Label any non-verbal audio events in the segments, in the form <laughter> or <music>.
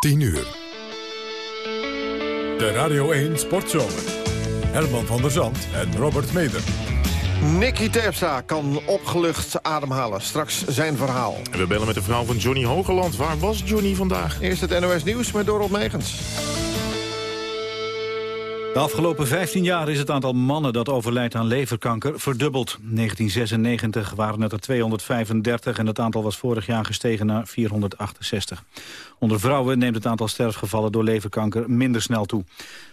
10 uur. De Radio 1 Sportzomer. Herman van der Zand en Robert Meder. Nicky Terpstra kan opgelucht ademhalen. Straks zijn verhaal. En we bellen met de vrouw van Johnny Hogeland. Waar was Johnny vandaag? Eerst het NOS Nieuws met Dorot Megens. De afgelopen 15 jaar is het aantal mannen dat overlijdt aan leverkanker verdubbeld. In 1996 waren het er 235 en het aantal was vorig jaar gestegen naar 468. Onder vrouwen neemt het aantal sterfgevallen door leverkanker minder snel toe.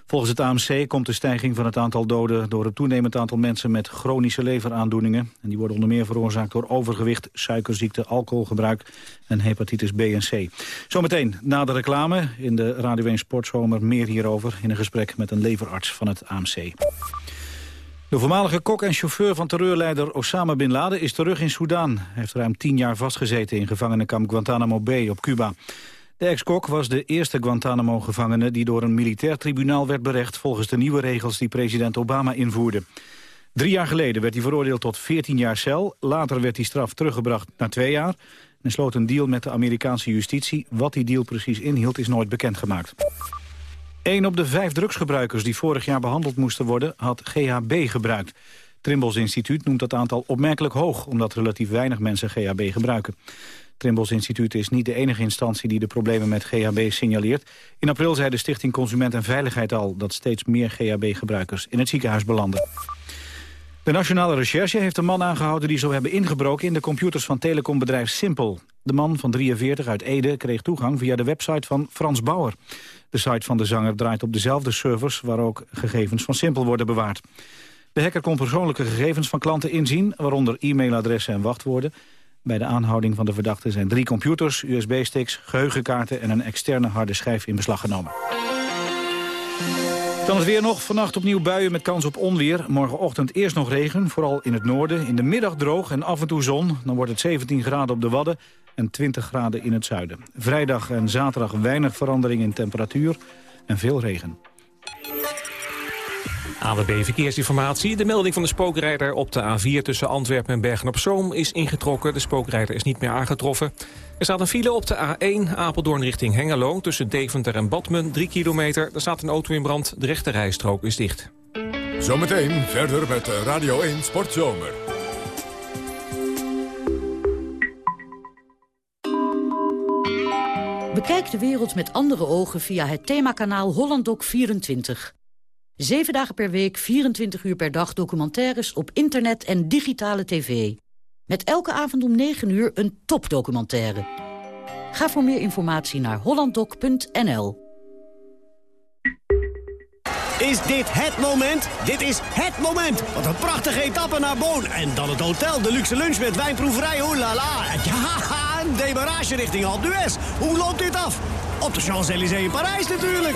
Volgens het AMC komt de stijging van het aantal doden... door het toenemend aantal mensen met chronische leveraandoeningen. En die worden onder meer veroorzaakt door overgewicht, suikerziekte, alcoholgebruik... en hepatitis B en C. Zometeen na de reclame in de Radio 1 Sportzomer meer hierover... in een gesprek met een leverarts van het AMC. De voormalige kok en chauffeur van terreurleider Osama Bin Laden is terug in Soedan. Hij heeft ruim tien jaar vastgezeten in gevangenenkamp Guantanamo Bay op Cuba. De ex-kok was de eerste Guantanamo-gevangene die door een militair tribunaal werd berecht volgens de nieuwe regels die president Obama invoerde. Drie jaar geleden werd hij veroordeeld tot 14 jaar cel. Later werd die straf teruggebracht naar twee jaar. En sloot een deal met de Amerikaanse justitie. Wat die deal precies inhield is nooit bekendgemaakt. Een op de vijf drugsgebruikers die vorig jaar behandeld moesten worden... had GHB gebruikt. Trimbos Instituut noemt dat aantal opmerkelijk hoog... omdat relatief weinig mensen GHB gebruiken. Trimbos Instituut is niet de enige instantie die de problemen met GHB signaleert. In april zei de Stichting Consument en Veiligheid al dat steeds meer GHB-gebruikers in het ziekenhuis belanden. De Nationale Recherche heeft een man aangehouden die zou hebben ingebroken in de computers van telecombedrijf Simpel. De man van 43 uit Ede kreeg toegang via de website van Frans Bauer. De site van de zanger draait op dezelfde servers waar ook gegevens van Simpel worden bewaard. De hacker kon persoonlijke gegevens van klanten inzien, waaronder e-mailadressen en wachtwoorden. Bij de aanhouding van de verdachte zijn drie computers, USB-sticks, geheugenkaarten en een externe harde schijf in beslag genomen. Dan het weer nog. Vannacht opnieuw buien met kans op onweer. Morgenochtend eerst nog regen, vooral in het noorden. In de middag droog en af en toe zon. Dan wordt het 17 graden op de Wadden en 20 graden in het zuiden. Vrijdag en zaterdag weinig verandering in temperatuur en veel regen. AWB Verkeersinformatie. De melding van de spookrijder op de A4 tussen Antwerpen en Bergen-op-Zoom is ingetrokken. De spookrijder is niet meer aangetroffen. Er staat een file op de A1 Apeldoorn richting Hengelo... tussen Deventer en Badmen, 3 kilometer. Er staat een auto in brand, de rechte rijstrook is dicht. Zometeen verder met Radio 1 Sportzomer. Bekijk de wereld met andere ogen via het themakanaal HollandDoc24. Zeven dagen per week, 24 uur per dag documentaires op internet en digitale tv. Met elke avond om 9 uur een topdocumentaire. Ga voor meer informatie naar hollanddoc.nl. Is dit het moment? Dit is het moment! Wat een prachtige etappe naar Boon. En dan het hotel, de luxe lunch met wijnproeverij, oh la la. Ja, <laughs> een demarage richting Alpe d'Huez. Hoe loopt dit af? Op de Champs-Élysées in Parijs natuurlijk.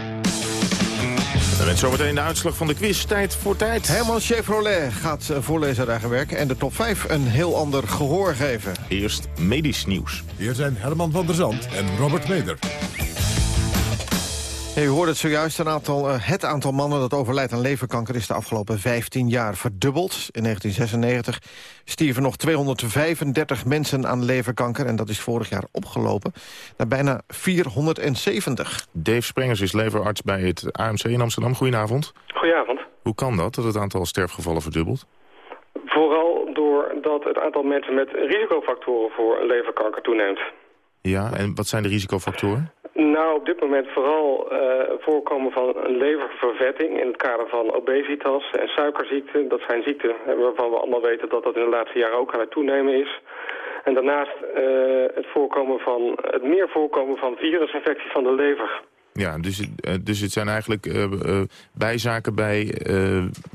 En met zometeen de uitslag van de quiz. Tijd voor tijd. Herman Chevrolet gaat eh, voorlezen daar werken en de top 5 een heel ander gehoor geven. Eerst medisch nieuws. Hier zijn Herman van der Zand en Robert Meder. U hoorde het zojuist, een aantal, uh, het aantal mannen dat overlijdt aan leverkanker is de afgelopen 15 jaar verdubbeld. In 1996 stierven nog 235 mensen aan leverkanker en dat is vorig jaar opgelopen naar bijna 470. Dave Sprengers is leverarts bij het AMC in Amsterdam. Goedenavond. Goedenavond. Hoe kan dat, dat het aantal sterfgevallen verdubbelt? Vooral doordat het aantal mensen met risicofactoren voor leverkanker toeneemt. Ja, en wat zijn de risicofactoren? Nou, op dit moment vooral uh, voorkomen van een leververvetting in het kader van obesitas en suikerziekte. Dat zijn ziekten waarvan we allemaal weten dat dat in de laatste jaren ook aan het toenemen is. En daarnaast uh, het, voorkomen van, het meer voorkomen van virusinfectie van de lever. Ja, dus, dus het zijn eigenlijk bijzaken bij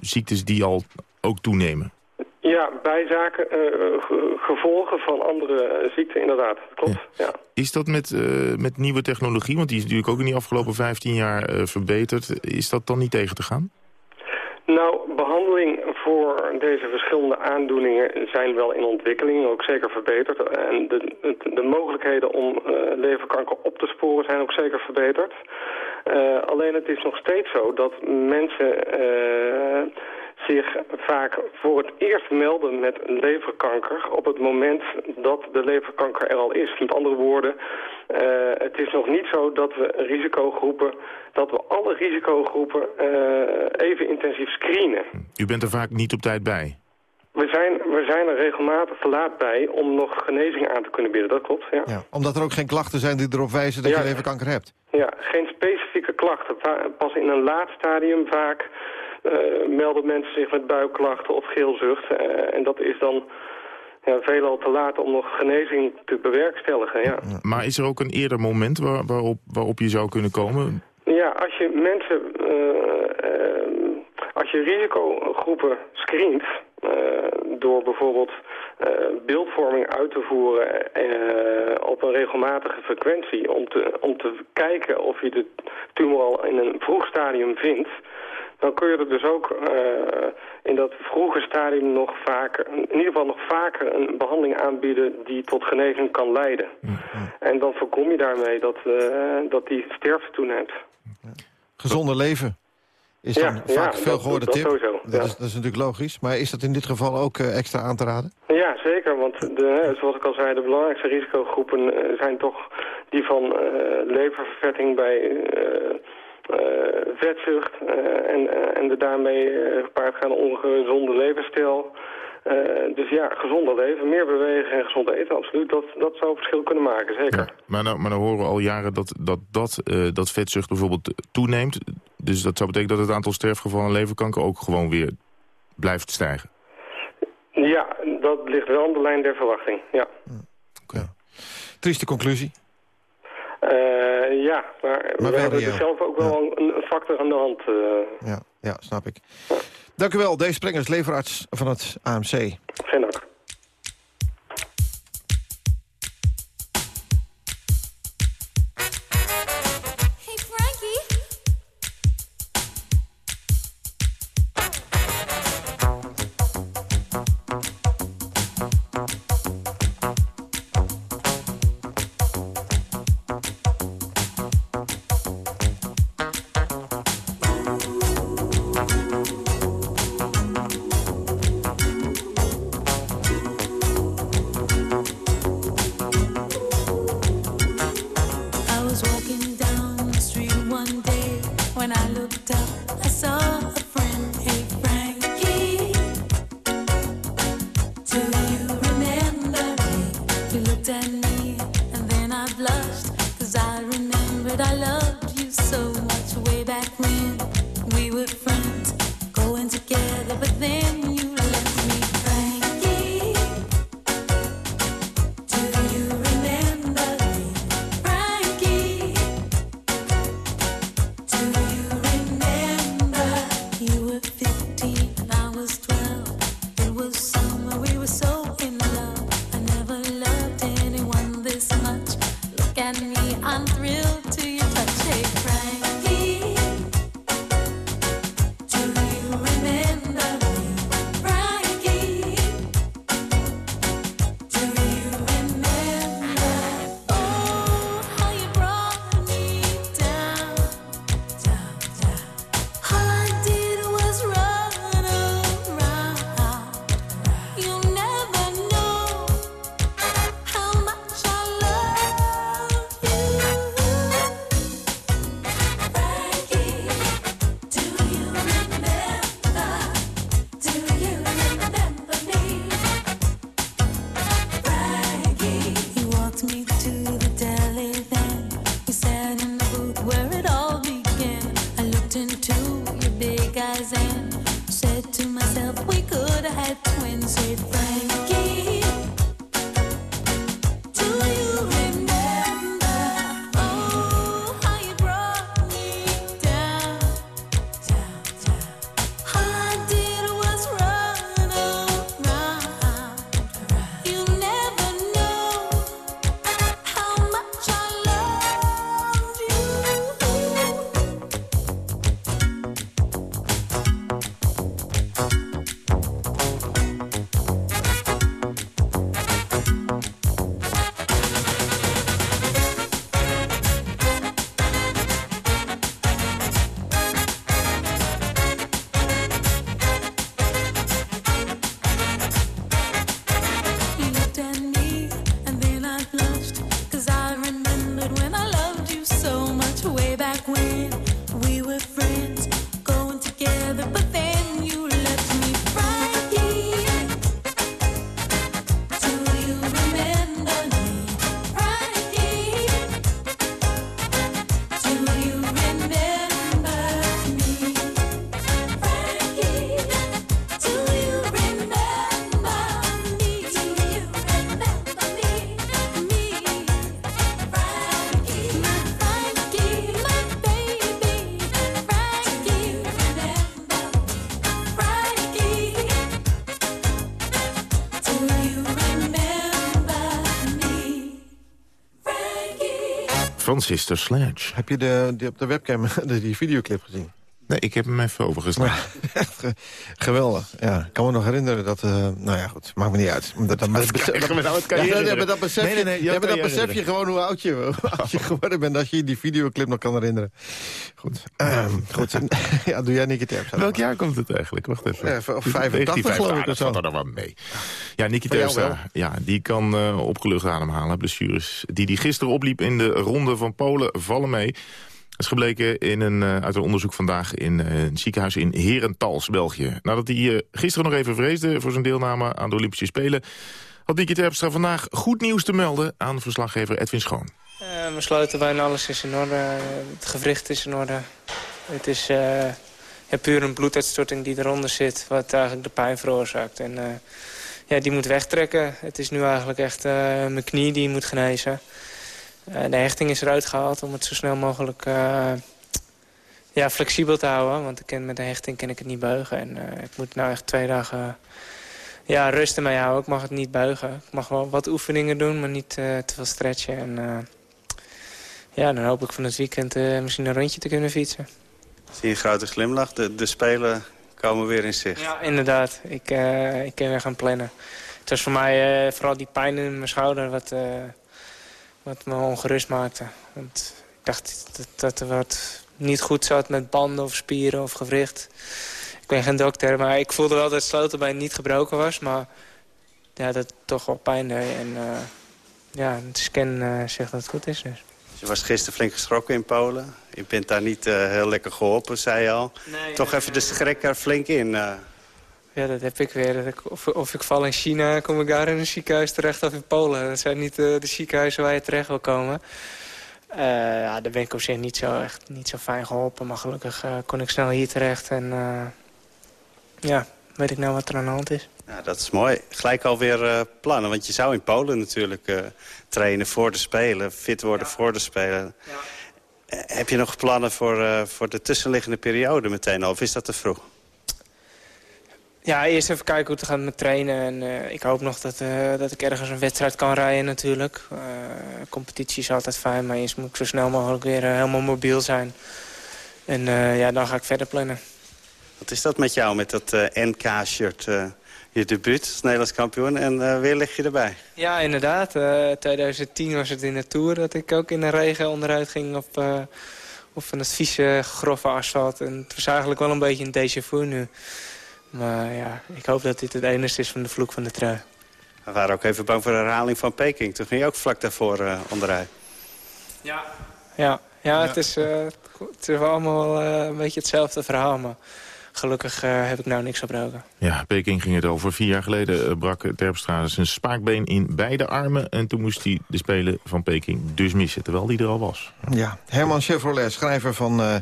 ziektes die al ook toenemen. Ja, bijzaken, uh, gevolgen van andere ziekten, inderdaad. Klopt, ja. Is dat met, uh, met nieuwe technologie, want die is natuurlijk ook in die afgelopen 15 jaar verbeterd, is dat dan niet tegen te gaan? Nou, behandeling voor deze verschillende aandoeningen zijn wel in ontwikkeling, ook zeker verbeterd. En de, de mogelijkheden om uh, leverkanker op te sporen zijn ook zeker verbeterd. Uh, alleen het is nog steeds zo dat mensen uh, zich vaak voor het eerst melden met leverkanker op het moment dat de leverkanker er al is. Met andere woorden, uh, het is nog niet zo dat we risicogroepen, dat we alle risicogroepen uh, even intensief screenen. U bent er vaak niet op tijd bij? We zijn, we zijn er regelmatig te laat bij om nog genezing aan te kunnen bieden, dat klopt. Ja. ja omdat er ook geen klachten zijn die erop wijzen dat ja. je leverkanker hebt? Ja, geen specifieke klachten. Pas in een laat stadium vaak uh, melden mensen zich met buikklachten of geelzucht. Uh, en dat is dan ja, veelal te laat om nog genezing te bewerkstelligen. Ja. Maar is er ook een eerder moment waar, waarop, waarop je zou kunnen komen? Ja, als je mensen, uh, als je risicogroepen screent, door bijvoorbeeld beeldvorming uit te voeren op een regelmatige frequentie, om te, om te kijken of je de tumor al in een vroeg stadium vindt, dan kun je er dus ook uh, in dat vroege stadium nog vaker, in ieder geval nog vaker een behandeling aanbieden die tot genezing kan leiden. Mm -hmm. En dan voorkom je daarmee dat, uh, dat die sterfte toeneemt. Gezonder leven is dan ja, vaak ja, veel gehoorde tip. Dat, is, dat, is, natuurlijk logisch. Maar is dat in dit geval ook uh, extra aan te raden? Ja, zeker. Want de, zoals ik al zei, de belangrijkste risicogroepen zijn toch die van leververvetting bij uh, vetzucht uh, en, uh, en de daarmee gepaard gaan ongezonde levensstijl. dus ja, gezonder leven, meer bewegen en gezond eten, absoluut. Dat, dat zou verschil kunnen maken, zeker. Ja, maar, nou, maar dan horen we al jaren dat, dat, dat, dat vetzucht bijvoorbeeld toeneemt. Dus dat zou betekenen dat het aantal sterfgevallen leverkanker ook gewoon weer blijft stijgen. Ja, dat ligt wel aan de lijn der verwachting, ja. Oké. Okay. Trieste conclusie. Uh, ja, maar, maar we hebben er zelf ook wel ja. een, factor aan de hand. Uh. Ja, ja, snap ik. Dank u wel, Dave Sprengers, leverarts van het AMC. Geen dank. had twins, we'd bring Van Sister Sledge. Heb je de, die op de webcam de, <laughs> die videoclip gezien? Nee, ik heb hem even overgeslagen. <laughs> geweldig. Ja, ik kan me nog herinneren dat... eh, nou ja, goed, maakt me niet uit. Dat, dat, maar dat, je- je Ja, maar dat besef Nee, nee, nee, je, dat ja, je besef je gewoon hoe oud je, hoe <laughs> oud je geworden bent... als je je die videoclip nog kan herinneren. Goed. Ehm, goed. <laughs> ja, doe jij Nicky Terpstra. Welk jaar komt het eigenlijk? Wacht even. Ja, of 85 geloof ik, dat valt er dan wel mee. Ja, Nicky Terpstra, ja, die kan eh, opgelucht ademhalen. Blessures die die gisteren opliep in de ronde van Polen vallen mee. Dat is gebleken in een, eh, uit een onderzoek vandaag in eh, een ziekenhuis in Herentals, België. Nadat hij eh, gisteren nog even vreesde voor zijn deelname aan de Olympische Spelen... had Nicky Terpstra vandaag goed nieuws te melden aan verslaggever Edwin Schoon. Eh, mijn sleutelbeen, alles is in orde. Het gewricht is in orde. Het is puur een bloeduitstorting die eronder zit... wat eigenlijk de pijn veroorzaakt. En ja, die moet wegtrekken. Het is nu eigenlijk echt mijn knie die moet genezen. Eh, de hechting is eruit gehaald om het zo snel mogelijk eh, ja, flexibel te houden. Want ik ken, met de hechting kan ik het niet buigen. En eh, ik moet nou echt twee dagen ja, rust ermee houden. Ik mag het niet buigen. Ik mag wel wat oefeningen doen, maar niet te veel stretchen. En, ja, dan hoop ik van het weekend misschien een rondje te kunnen fietsen. Zie je een grote glimlach? De, de Spelen komen weer in zicht. Ja, inderdaad. Ik, eh, ik kan weer gaan plannen. Het was voor mij vooral die pijn in mijn schouder wat, wat me ongerust maakte. Want ik dacht dat, dat er wat niet goed zat met banden of spieren of gewricht. Ik ben geen dokter, maar ik voelde wel dat het sleutelbeen niet gebroken was. Maar ja, dat het toch wel pijn deed. En eh, ja, de scan eh, zegt dat het goed is dus. Je was gisteren flink geschrokken in Polen. Je bent daar niet eh, heel lekker geholpen, zei je al. Nee, Toch even de schrik er flink in. Ja, dat heb ik weer. Of, of ik val in China, kom ik daar in een ziekenhuis terecht of in Polen. Dat zijn niet eh, de ziekenhuizen waar je terecht wil komen. Eh, ja, daar ben ik op zich niet zo, echt niet zo fijn geholpen. Maar gelukkig eh, kon ik snel hier terecht. En eh, ja, weet ik nou wat er aan de hand is. Nou, dat is mooi. Gelijk alweer eh plannen. Want je zou in Polen natuurlijk eh, trainen voor de Spelen. Fit worden voor de Spelen. Eh, Heb je nog plannen voor, eh, voor de tussenliggende periode meteen al? Of is dat te vroeg? Ja, eerst even kijken hoe het gaat met trainen. En eh, ik hoop nog dat, eh, dat ik ergens een wedstrijd kan rijden natuurlijk. Eh, competitie is altijd fijn, maar eerst moet ik zo snel mogelijk weer helemaal mobiel zijn. En ja, dan ga ik verder plannen. Wat is dat met jou, met dat NK-shirt? je debuut als Nederlands kampioen en weer lig je erbij. Ja, inderdaad. Eh 2010 was het in de Tour dat ik ook in de regen onderuit ging op, op van het vieze, grove asfalt. En het was eigenlijk wel een beetje een déjà vu nu. Maar ja, ik hoop dat dit het enige is van de vloek van de trui. We waren ook even bang voor een herhaling van Peking. Toen ging je ook vlak daarvoor eh, onderuit. Ja. Ja, ja, Het, is, eh, het is wel allemaal eh, een beetje hetzelfde verhaal. Maar gelukkig heb ik nou niks gebroken. Ja, Peking ging het over. Vier jaar geleden brak Terpstra zijn spaakbeen in beide armen. En toen moest hij de Spelen van Peking dus missen, terwijl hij er al was. Ja, Herman Chevrolet, schrijver van eh,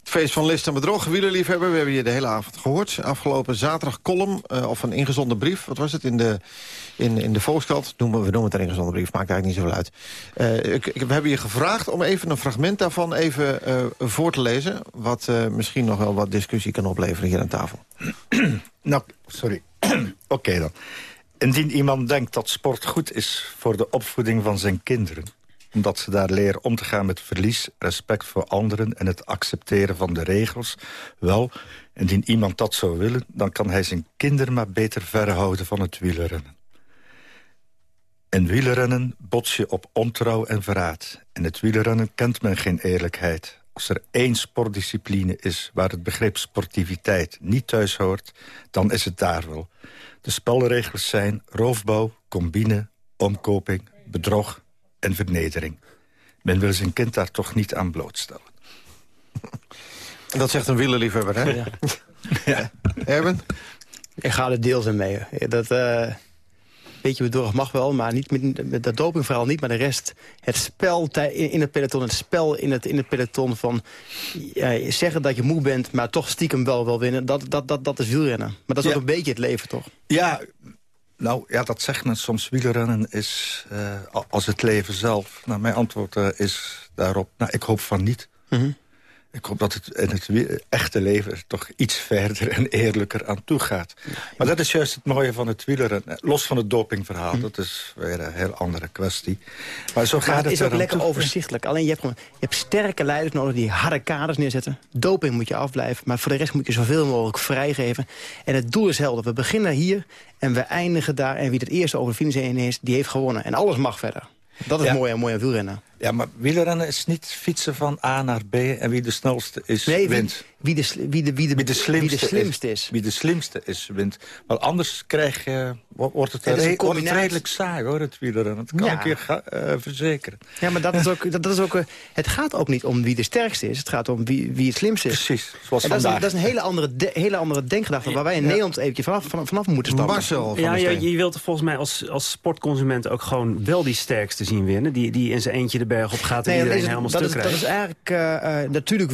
het Feest van List en Bedrog. Wielerliefhebber, we hebben je de hele avond gehoord. Afgelopen zaterdag column, eh, of een ingezonde brief. Wat was het in de, in, in de Volkskrant? We noemen het een ingezonde brief, maakt eigenlijk niet zoveel uit. Eh, ik, ik- we hebben je gevraagd om even een fragment daarvan even eh, voor te lezen. Wat misschien nog wel wat discussie kan opleveren hier aan tafel. <clears throat> Nou, sorry. <clears throat> Oké dan. Indien iemand denkt dat sport goed is voor de opvoeding van zijn kinderen... omdat ze daar leren om te gaan met verlies, respect voor anderen... en het accepteren van de regels, wel, indien iemand dat zou willen... dan kan hij zijn kinderen maar beter verhouden van het wielrennen. In wielrennen bots je op ontrouw en verraad. In het wielrennen kent men geen eerlijkheid. Als er één sportdiscipline is waar het begrip sportiviteit niet thuis hoort... dan is het daar wel. De spelregels zijn roofbouw, combine, omkoping, bedrog en vernedering. Men wil zijn kind daar toch niet aan blootstellen. <laughs> Dat zegt een wielerliefhebber, hè? Ja. <laughs> ja. Erwin? Ik ga er deels in mee. Dat eh beetje bedrog mag wel, maar niet met, met dat dopingverhaal niet. Maar de rest, het spel in in het peloton, het spel in het, in het peloton van zeggen dat je moe bent, maar toch stiekem wel, wel winnen. Dat, dat, dat, dat is wielrennen. Maar dat is Ja. ook een beetje het leven, toch? Ja, nou ja, dat zegt men soms. Wielrennen is eh, als het leven zelf. Nou, mijn antwoord eh, is daarop, nou, ik hoop van niet. Mhm. Ik hoop dat het in het echte leven er toch iets verder en eerlijker aan toe gaat. Maar dat is juist het mooie van het wielrennen. Los van het dopingverhaal, dat is weer een heel andere kwestie. Maar zo gaat Maar het, het is ook lekker toe. overzichtelijk. Alleen je hebt, gewoon, je hebt sterke leiders nodig die harde kaders neerzetten. Doping moet je afblijven, maar voor de rest moet je zoveel mogelijk vrijgeven. En het doel is helder. We beginnen hier en we eindigen daar. En wie het eerste over de finish heen is, die heeft gewonnen. En alles mag verder. Dat is Ja. mooi en mooi aan wielrennen. Ja, maar wielrennen is niet fietsen van A naar B... en wie de snelste is, Nee, wint. Wie, de, wie, de, wie, de, Wie de slimste, wie de slimste is. Wie de slimste is, wint. Want anders krijg je, wo- wordt het, een re- wordt het redelijk saai, hoor, het wielrennen. Dat kan Ja. ik je ga- eh, verzekeren. Ja, maar dat is ook, dat, dat is ook, eh, het gaat ook niet om wie de sterkste is. Het gaat om wie, wie het slimste is. Precies, zoals en dat is, een, vandaag. dat is een hele andere, de- hele andere denkgedachte... waar wij in Nederland eventjes vanaf, vanaf, vanaf moeten stappen. Marcel van Ja, der je, wilt volgens mij als, als sportconsument ook gewoon wel die sterkste zien winnen. Die, die in zijn eentje de berg op gaat en Nee, iedereen is, helemaal dat, stuk is, dat is eigenlijk eh, eh, natuurlijk...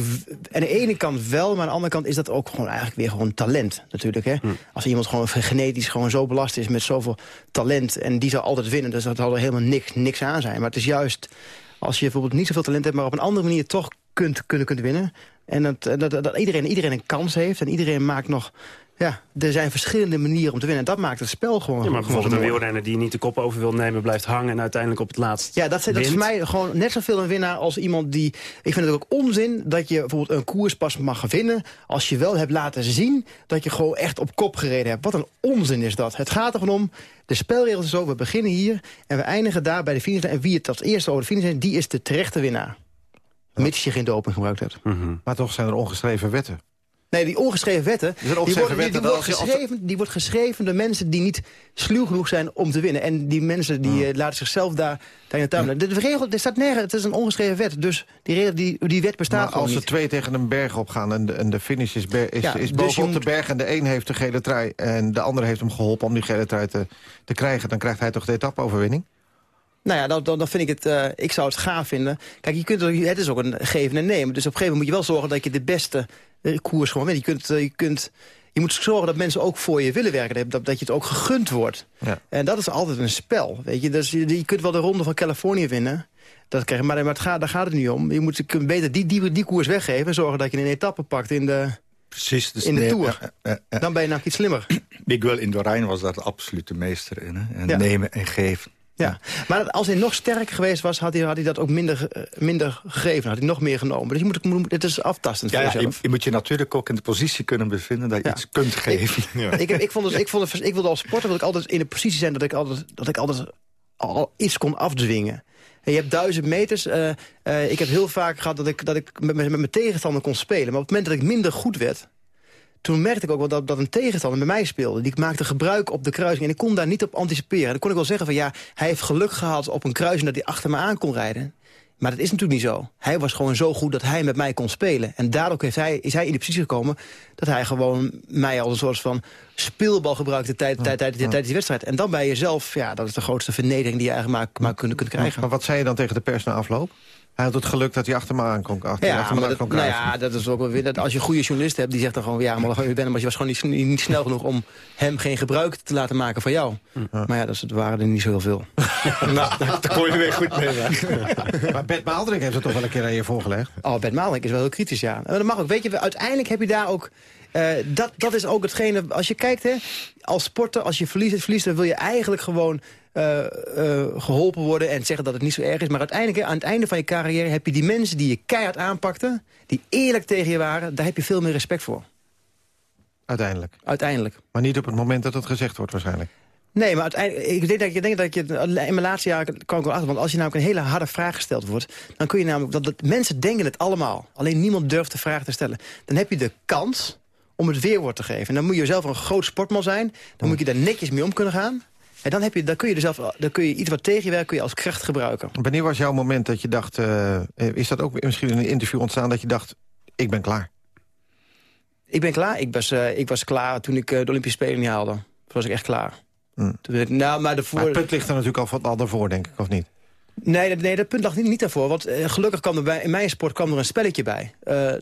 Aan de ene kant wel, maar aan de andere kant is dat ook gewoon eigenlijk weer gewoon talent natuurlijk. Hè? Hm. Als iemand gewoon genetisch gewoon zo belast is met zoveel talent... en die zal altijd winnen, dus dat zal er helemaal niks, niks aan zijn. Maar het is juist als je bijvoorbeeld niet zoveel talent hebt... maar op een andere manier toch kunt, kunt, kunt winnen... en dat, dat, dat, dat iedereen, iedereen een kans heeft en iedereen maakt nog... Ja, er zijn verschillende manieren om te winnen. En dat maakt het spel gewoon... Ja, maar gewoon bijvoorbeeld een wielrenner die niet de kop over wil nemen... blijft hangen en uiteindelijk op het laatst Ja, dat, dat is voor mij gewoon net zoveel een winnaar als iemand die... Ik vind het ook onzin dat je bijvoorbeeld een koers pas mag winnen... als je wel hebt laten zien dat je gewoon echt op kop gereden hebt. Wat een onzin is dat. Het gaat er gewoon om, de spelregels is zo, we beginnen hier... en we eindigen daar bij de finish. En wie het als eerste over de finish is, die is de terechte winnaar. Mits je geen doping gebruikt hebt. Maar toch zijn er ongeschreven wetten. Nee, die ongeschreven wetten, zijn die, wordt geschreven, die wordt geschreven door mensen die niet sluw genoeg zijn om te winnen. En die mensen die eh, laten zichzelf daar, daar in de tuin. De, de regel, er staat nergens, het is een ongeschreven wet. Dus die, regel, die, die wet bestaat Maar als er twee tegen een berg opgaan en de, en de finish is, ber- is, Ja, is dus bovenop de berg... en de een heeft de gele trui en de andere heeft hem geholpen om die gele trui te, te krijgen... dan krijgt hij toch de etappe-overwinning? Nou ja, dan, dan, dan vind ik het, eh, ik zou het gaaf vinden. Kijk, je kunt, het is ook een geven en nemen. Dus op een gegeven moment moet je wel zorgen dat je de beste eh, koers gewoon wint. Je, kunt, eh, je, kunt, je moet zorgen dat mensen ook voor je willen werken. Dat, dat je het ook gegund wordt. Ja. En dat is altijd een spel. Weet je? Dus je, je kunt wel de ronde van Californië winnen. Dat krijg je, maar maar het gaat, daar gaat het niet om. Je moet je kunt beter die, die, die koers weggeven... en zorgen dat je een etappe pakt in de, Precies. Dus in de nee, Tour. Dan ben je namelijk iets slimmer. Miguel Indurain was daar de absolute meester in. Hè? En Ja. nemen en geven. Ja, maar als hij nog sterker geweest was, had hij, had hij dat ook minder, eh, minder gegeven. Had hij nog meer genomen. Dus je moet, moet- het is aftastend Ja, voor ja, je, je moet je natuurlijk ook in de positie kunnen bevinden... dat je Ja. iets kunt geven. <laughs> Ik, heb, ik, vond dus, ik, vond het, ik wilde als sporter wil ik altijd in de positie zijn... dat ik altijd, dat ik altijd al iets kon afdwingen. En je hebt duizend meters. eh, eh, ik heb heel vaak gehad dat ik, dat ik met, met, met mijn tegenstander kon spelen. Maar op het moment dat ik minder goed werd... toen merkte ik ook wel dat, dat een tegenstander bij mij speelde. Die maakte gebruik op de kruising. En ik kon daar niet op anticiperen. En dan kon ik wel zeggen van ja, hij heeft geluk gehad op een kruising... dat hij achter me aan kon rijden. Maar dat is natuurlijk niet zo. Hij was gewoon zo goed dat hij met mij kon spelen. En daardoor heeft hij, is hij in de positie gekomen... dat hij gewoon mij als een soort van speelbal gebruikte tijd, tijd, tijd, tijdens die wedstrijd. En dan ben je zelf, ja, dat is de grootste vernedering... die je eigenlijk maar, maar kunt, kunt krijgen. Maar wat zei je dan tegen de pers na afloop? Hij had het geluk dat hij achter me aan kon, achter, Ja, achter me maar aan dat, nou ja, dat is ook wel weer... Dat als je een goede journalist hebt, die zegt dan gewoon... ja, maar, je, bent, maar je was gewoon niet, niet, snel genoeg om hem geen gebruik te laten maken van jou. Maar ja, dat is- het waren er niet zo heel veel. <laughs> nou, daar kon je weer goed mee. <laughs> Maar Bert Maaldrink heeft het toch wel een keer aan je voorgelegd? Oh, Ben Maalink is wel heel kritisch, ja. Maar dat mag ook. Weet je, uiteindelijk heb je daar ook... eh, dat, dat is ook hetgene... Als je kijkt, hè, als sporter, als je verliest, verliest dan wil je eigenlijk gewoon eh, eh, geholpen worden... en zeggen dat het niet zo erg is. Maar uiteindelijk, aan het einde van je carrière... heb je die mensen die je keihard aanpakten... die eerlijk tegen je waren, daar heb je veel meer respect voor. Uiteindelijk. Uiteindelijk. Maar niet op het moment dat het gezegd wordt waarschijnlijk. Nee, maar uiteindelijk, ik denk dat je, denk dat je in mijn laatste jaren kan ik wel achter. Want als je namelijk een hele harde vraag gesteld wordt, dan kun je namelijk dat, dat mensen denken het allemaal. Alleen niemand durft de vraag te stellen. Dan heb je de kans om het weerwoord te geven. En dan moet je zelf een groot sportman zijn. Dan moet je daar netjes mee om kunnen gaan. En dan, heb je, dan kun je zelf, dan kun je iets wat tegen je werkt, kun je als kracht gebruiken. Wanneer was jouw moment dat je dacht... eh, is dat ook misschien in een interview ontstaan dat je dacht... ik ben klaar? Ik ben klaar. Ik was, eh, ik was klaar toen ik eh, de Olympische Spelen niet haalde. Toen was ik echt klaar. Hmm. Toen werd ik- nou, maar de voor... Maar het punt ligt er natuurlijk al, van- al daarvoor, denk ik, of niet? Nee, dat- nee, dat punt lag niet, niet daarvoor. Want gelukkig kwam er bij, in mijn sport kwam er een spelletje bij.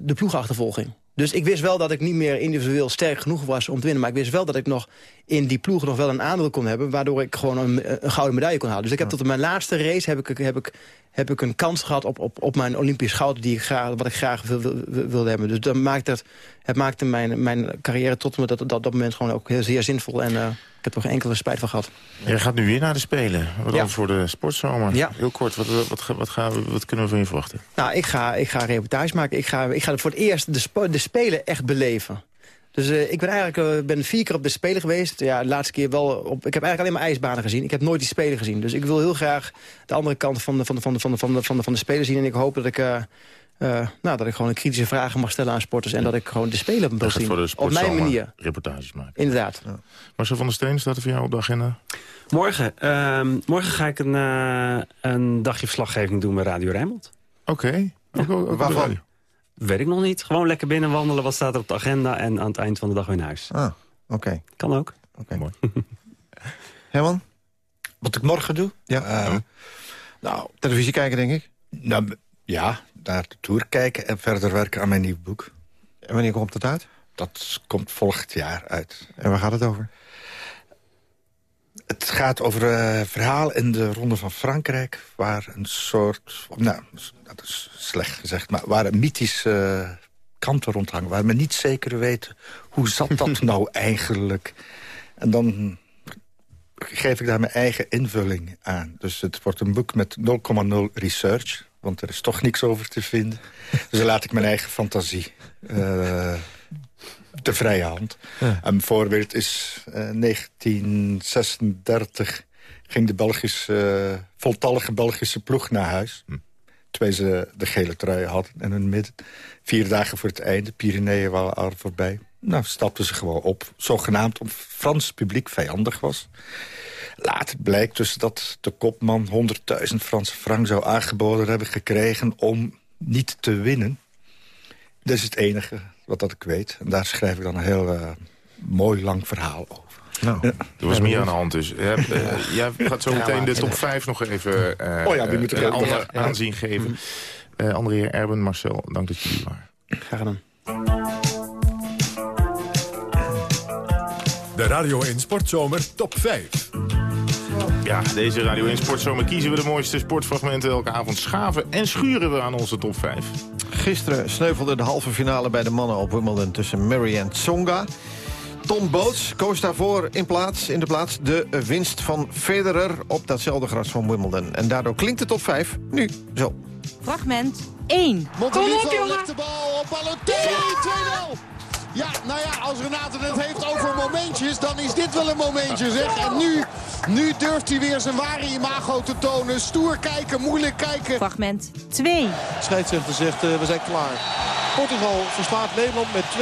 De ploegachtervolging. Dus ik wist wel dat ik niet meer individueel sterk genoeg was om te winnen. Maar ik wist wel dat ik nog in die ploeg nog wel een aandeel kon hebben... waardoor ik gewoon een, een gouden medaille kon halen. Dus ik heb tot mijn laatste race heb ik, heb ik, heb ik een kans gehad op, op, op mijn Olympisch goud... Die ik graag, wat ik graag wil, wil, wilde hebben. Dus dat maakt het, het maakte mijn, mijn carrière tot dat, dat, dat moment gewoon ook heel zeer zinvol. En uh, ik heb er geen enkele spijt van gehad. Je gaat nu weer naar de Spelen. Wat ja. voor de sportzomer. Ja. Heel kort, wat, wat, wat, wat, gaan we, wat kunnen we van je verwachten? Nou, ik ga, ik ga een reportage maken. Ik ga, ik ga voor het eerst de, de Spelen echt beleven. Dus uh, ik ben eigenlijk uh, ben vier keer op de Spelen geweest. Ja, de laatste keer wel op... Ik heb eigenlijk alleen maar ijsbanen gezien. Ik heb nooit die Spelen gezien. Dus ik wil heel graag de andere kant van de, van de, van de, van de, van de, van de, van de Spelen zien. En ik hoop dat ik... Uh, uh, nou, dat ik gewoon een kritische vragen mag stellen aan sporters... en dat ik gewoon de Spelen wil zien. Voor de op mijn manier. reportages maken. Inderdaad. Ja. Marcel van der Steen, staat er voor jou op de agenda? Morgen, uh, morgen ga ik een, uh, een dagje verslaggeving doen bij Radio Rijnmond. Oké. Okay. Ja. Waarvan? Weet ik nog niet. Gewoon lekker binnen wandelen, wat staat er op de agenda... en aan het eind van de dag weer naar huis. Ah, oké. Okay. Kan ook. Oké, okay. mooi. <laughs> Herman? Wat ik morgen doe? Ja. Uh, nou, televisie kijken, denk ik? Nou, ja, naar de tour kijken en verder werken aan mijn nieuw boek. En wanneer komt het uit? Dat komt volgend jaar uit. En waar gaat het over? Het gaat over een verhaal in de Ronde van Frankrijk... waar een soort, nou, dat is slecht gezegd... maar waar een mythische uh, kanten rondhangen... waar men niet zeker weet, hoe zat dat <laughs> nou eigenlijk? En dan geef ik daar mijn eigen invulling aan. Dus het wordt een boek met 0,0 research... want er is toch niks over te vinden. Dus dan laat ik mijn eigen fantasie... Uh, de vrije hand. Ja. Een voorbeeld is uh, 1936 ging de Belgische, uh, voltallige Belgische ploeg naar huis. Hm. Terwijl ze de gele trui hadden in hun midden. Vier dagen voor het einde, Pyreneeën waren al voorbij. Nou, stapten ze gewoon op. Zogenaamd om Frans publiek vijandig was. Later blijkt dus dat de kopman 100.000 Franse frank zou aangeboden hebben gekregen... om niet te winnen. Dat is het enige wat dat ik weet. En daar schrijf ik dan een heel uh, mooi lang verhaal over. Nou, ja. Er was meer aan de hand dus. Ja, uh, jij gaat zo meteen ja, de top 5 nog even uh, oh ja, die moeten uh, ander aanzien geven. Uh, André, Erben, Marcel, dank dat jullie waren. Graag gedaan. De Radio 1 Sportzomer top 5. Ja, deze Radio 1 Sportzomer kiezen we de mooiste sportfragmenten elke avond schaven en schuren we aan onze top 5. Gisteren sneuvelde de halve finale bij de mannen op Wimbledon tussen Murray en Tsonga. Tom Boots koos daarvoor in, plaats, in de plaats de winst van Federer op datzelfde gras van Wimbledon. En daardoor klinkt de top 5 nu zo. Fragment 1. Montelito legt de bal op Balotelli, 2-0. Ja, nou ja, als Renate het heeft over momentjes, dan is dit wel een momentje, zeg. En nu, nu durft hij weer zijn ware imago te tonen. Stoer kijken, moeilijk kijken. Fragment 2. Scheidsrechter zegt, uh, we zijn klaar. Portugal verslaat Nederland met 2-1.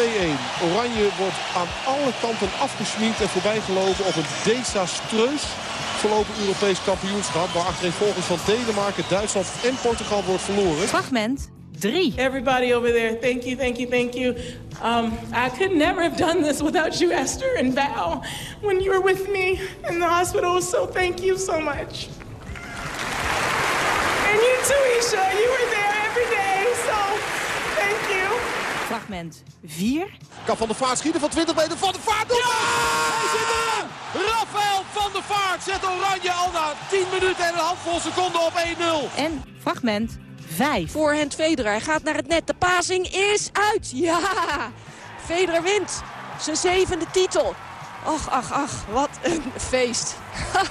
Oranje wordt aan alle kanten afgesminkt en voorbijgelopen op een desastreus verlopen Europees kampioenschap. Waar achtereenvolgens van Denemarken, Duitsland en Portugal wordt verloren. Fragment 3. Everybody over there, thank you, thank you, thank you. Um, I could never have done this without you, Esther and Val, when you were with me in the hospital. So thank you so much. And you too, Isha. You were there every day, so thank you. Fragment 4. Kan Van der Vaart schieten van 20 meter. Van der Vaart! Ja! Hij zit erin! Rafael van der Vaart zet Oranje al na 10 minuten en een handvol seconden op 1-0. En fragment 5. Voorhand Federer. Hij gaat naar het net. De passing is uit. Ja! Federer wint. Zijn zevende titel. Och, ach, ach. Wat een feest.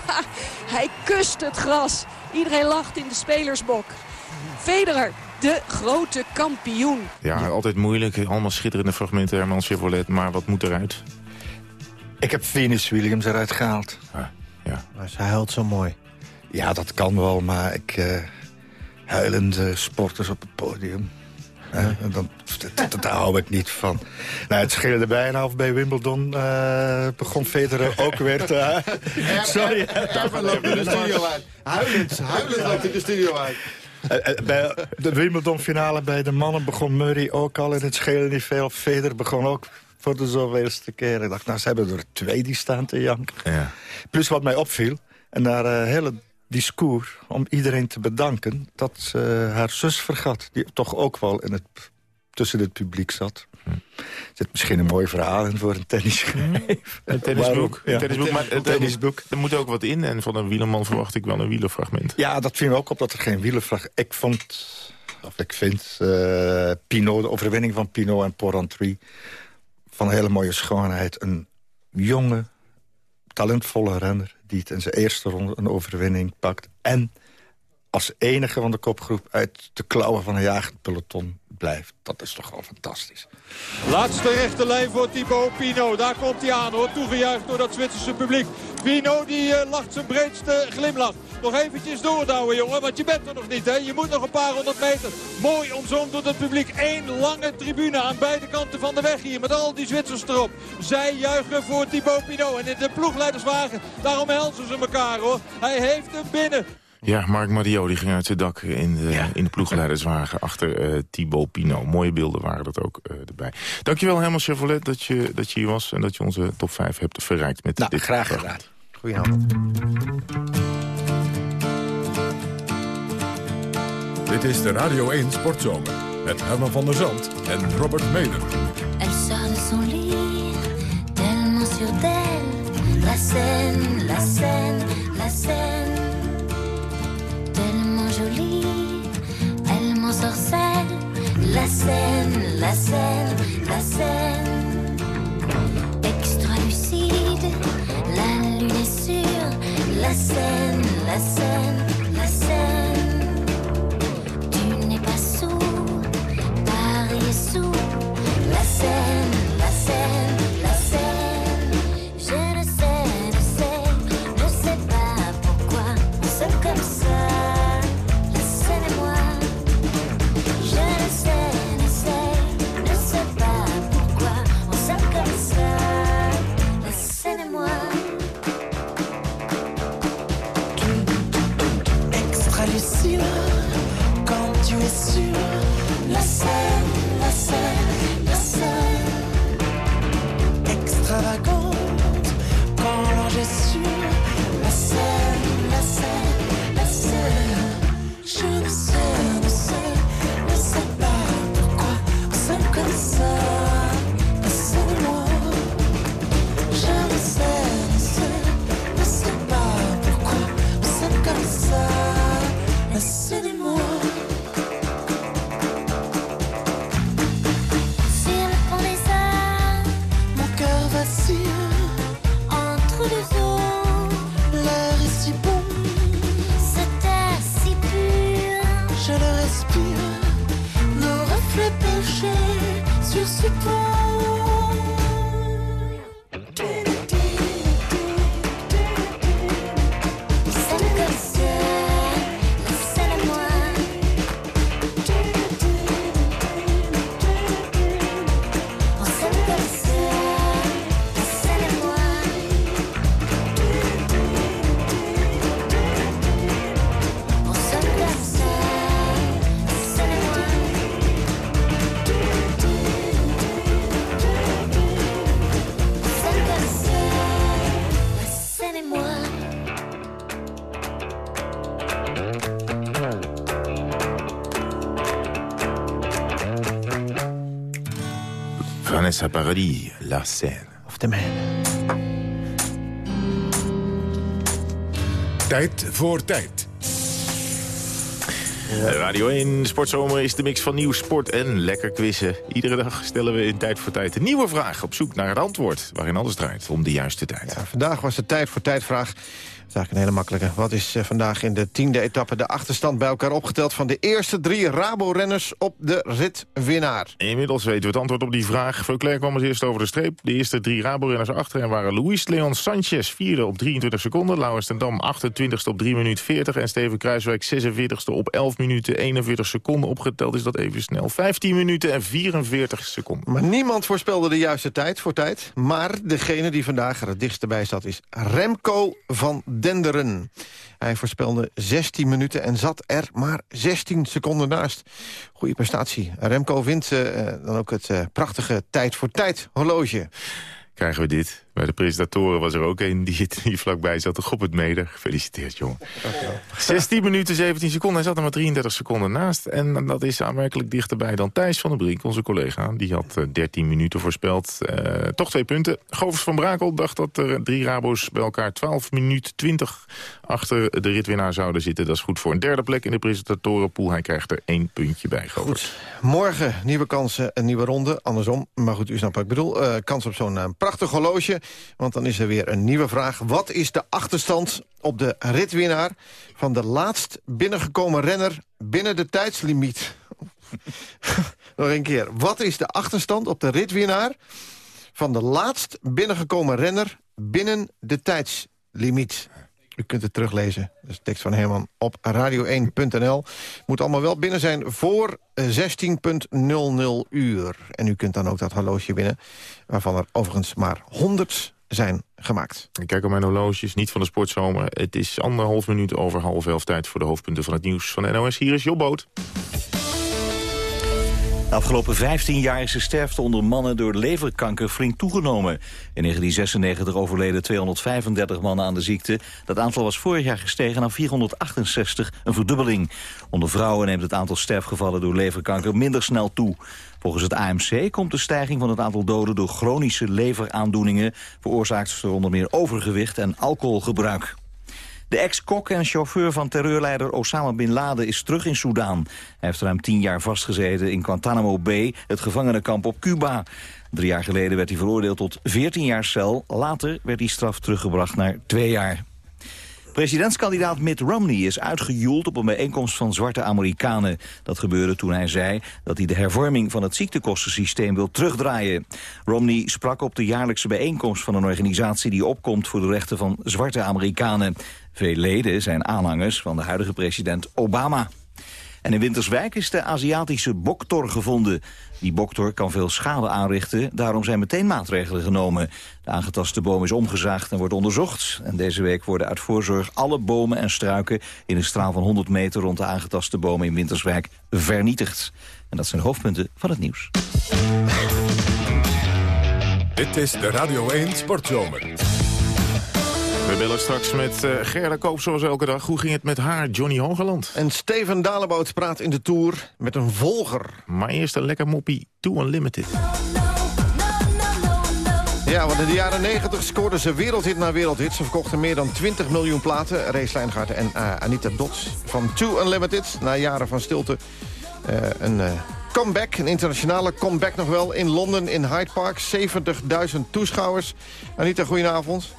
<laughs> Hij kust het gras. Iedereen lacht in de spelersbok. Federer, de grote kampioen. Ja, altijd moeilijk. Allemaal schitterende fragmenten, Herman Chevrolet. Maar wat moet eruit? Ik heb Venus Williams eruit gehaald. Ah, ja. Maar ze huilt zo mooi. Ja, dat kan wel, maar ik... Uh, huilende sporters op het podium. Uh, dan, daar hou ik niet van. Nou, het scheelde bijna of bij Wimbledon uh, begon Federer ook weer te... <laughs> Sorry. Ervan loopt in de studio uit. Huilend, huilend loopt in de studio uit. Bij de Wimbledon-finale bij de mannen begon Murray ook al... en het scheelde niet veel. Federer begon ook voor de zoveelste keer. Ik dacht, nou, ze hebben er twee die staan te janken. Ja. Plus wat mij opviel, en daar uh, hele discours om iedereen te bedanken... dat ze haar zus vergat, die toch ook wel in het, tussen het publiek zat. Er zit misschien een mooi verhaal in voor een tennisschijf. Een tennisboek. Ja. Een tennisboek, maar Een het- tennisboek. Er moet ook wat in en van een wielerman verwacht ik wel een wielerfragment. Ja, dat viel me ook op dat er geen wielervlag... Ik vond, of ik vind, eh Pinot, de overwinning van Pinot en Porrentruy... van een hele mooie schoonheid. Een jonge, talentvolle renner... die in zijn eerste ronde een overwinning pakt. En als enige van de kopgroep uit de klauwen van een jagend peloton blijft. Dat is toch wel fantastisch. Laatste rechte lijn voor Thibaut Pinot. Daar komt hij aan hoor. Toegejuicht door dat Zwitserse publiek. Pinot die eh, lacht zijn breedste glimlach. Nog eventjes doordouwen jongen. Want je bent er nog niet hè. Je moet nog een paar honderd meter. Mooi omzoomd door het publiek. Eén lange tribune aan beide kanten van de weg hier. Met al die Zwitsers erop. Zij juichen voor Thibaut Pinot. En in de ploegleiderswagen. Daarom helzen ze elkaar hoor. Hij heeft hem binnen. Ja, Mark Mario die ging uit zijn dak in de, in de ploegleiderswagen achter eh Thibaut Pinot. Mooie beelden waren dat ook eh, erbij. Dankjewel Herman Chevrolet dat je, dat je hier was en dat je onze top 5 hebt verrijkt met dit graag gedaan. Goedenavond. Dit is de Radio 1 Sportzomer met Herman van der Zand en Robert Meder. Elle sort de son lit, tellement sûre d'elle. La scène, la scène, la scène. La scène, la scène, la scène. Extra lucide, la lune est sûre. La scène, la scène, la scène. Tu n'es pas sourd, Paris est sourd. La scène, Vanessa Paradis, La Scène. Of de man. Tijd voor tijd. Radio 1 Sportzomer is de mix van nieuw sport en lekker quizzen. Iedere dag stellen we in tijd voor tijd een nieuwe vraag op zoek naar het antwoord... waarin alles draait om de juiste tijd. Vandaag was de tijd voor tijdvraag. Dat is eigenlijk een hele makkelijke. Wat is eh, vandaag in de tiende etappe de achterstand bij elkaar opgeteld... van de eerste drie Rabo-renners op de ritwinnaar? Inmiddels weten we het antwoord op die vraag. Veuclair kwam als eerste over de streep. De eerste drie Rabo-renners achter hen waren Luis Leon Sanchez, vierde op 23 seconden. Laurens ten Dam, 28ste op 3 minuten 40. En Steven Kruiswijk, 46ste op 11 minuten 41 seconden. Opgeteld is dat even snel. 15 minuten en 44 seconden. Maar niemand voorspelde de juiste tijd voor tijd. Maar degene die vandaag er het dichtst bij zat is Remco van Denderen. Hij voorspelde 16 minuten en zat er maar 16 seconden naast. Goeie prestatie. Remco wint eh, dan ook het eh, prachtige tijd voor tijd horloge. Krijgen we dit. Bij de presentatoren was er ook een die hier vlakbij zat. De het Meder. Gefeliciteerd, jongen. 16 minuten, 17 seconden. Hij zat er maar 33 seconden naast. En dat is aanmerkelijk dichterbij dan Thijs van der Brink, onze collega. Die had eh, 13 minuten voorspeld. Eh, toch twee punten. Govers van Brakel dacht dat er drie Rabo's bij elkaar 12 minuten 20 achter de ritwinnaar zouden zitten. Dat is goed voor een derde plek in de presentatorenpool. Hij krijgt er één puntje bij, Govers. Morgen nieuwe kansen, een nieuwe ronde. Andersom, maar goed, u snapt wat ik bedoel. Eh, kans op zo'n eh, prachtig horloge. Want dan is er weer een nieuwe vraag. Wat is de achterstand op de ritwinnaar... van de laatst binnengekomen renner binnen de tijdslimiet? <laughs> Nog een keer. Wat is de achterstand op de ritwinnaar... van de laatst binnengekomen renner binnen de tijdslimiet? U kunt het teruglezen. Dat is de tekst van Herman op radio1.nl. Moet allemaal wel binnen zijn voor 16.00 uur. En u kunt dan ook dat horloge winnen. Waarvan er overigens maar 100 zijn gemaakt. Ik kijk op mijn horloges, niet van de sportzomer. Het is anderhalf minuut over half elf tijd voor de hoofdpunten van het nieuws van NOS. Hier is Jobboot. De afgelopen 15 jaar is de sterfte onder mannen door leverkanker flink toegenomen. In 1996 overleden 235 mannen aan de ziekte. Dat aantal was vorig jaar gestegen naar 468, een verdubbeling. Onder vrouwen neemt het aantal sterfgevallen door leverkanker minder snel toe. Volgens het AMC komt de stijging van het aantal doden door chronische leveraandoeningen... veroorzaakt door onder meer overgewicht en alcoholgebruik. De ex-kok en chauffeur van terreurleider Osama Bin Laden is terug in Soedan. Hij heeft ruim tien jaar vastgezeten in Guantanamo Bay, het gevangenenkamp op Cuba. Drie jaar geleden werd hij veroordeeld tot 14 jaar cel. Later werd die straf teruggebracht naar twee jaar. Presidentskandidaat Mitt Romney is uitgejoeld op een bijeenkomst van zwarte Amerikanen. Dat gebeurde toen hij zei dat hij de hervorming van het ziektekostensysteem wil terugdraaien. Romney sprak op de jaarlijkse bijeenkomst van een organisatie die opkomt voor de rechten van zwarte Amerikanen. Veel leden zijn aanhangers van de huidige president Obama. En in Winterswijk is de Aziatische boktor gevonden. Die boktor kan veel schade aanrichten, daarom zijn meteen maatregelen genomen. De aangetaste boom is omgezaagd en wordt onderzocht. En deze week worden uit voorzorg alle bomen en struiken... in een straal van 100 meter rond de aangetaste bomen in Winterswijk vernietigd. En dat zijn de hoofdpunten van het nieuws. Dit is de Radio 1 Sportzomer. We bellen straks met uh, Gerda Koop zoals elke dag. Hoe ging het met haar, Johnny Hogeland? En Steven Dalebout praat in de Tour met een volger. Maar eerst een lekker moppie To Unlimited. Ja, want in de jaren 90 scoorden ze wereldhit na wereldhit. Ze verkochten meer dan 20 miljoen platen. Race Lijngaard en uh, Anita Dots van Two Unlimited. Na jaren van stilte uh, een uh, comeback, een internationale comeback nog wel. In Londen, in Hyde Park, 70.000 toeschouwers. Anita, goedenavond.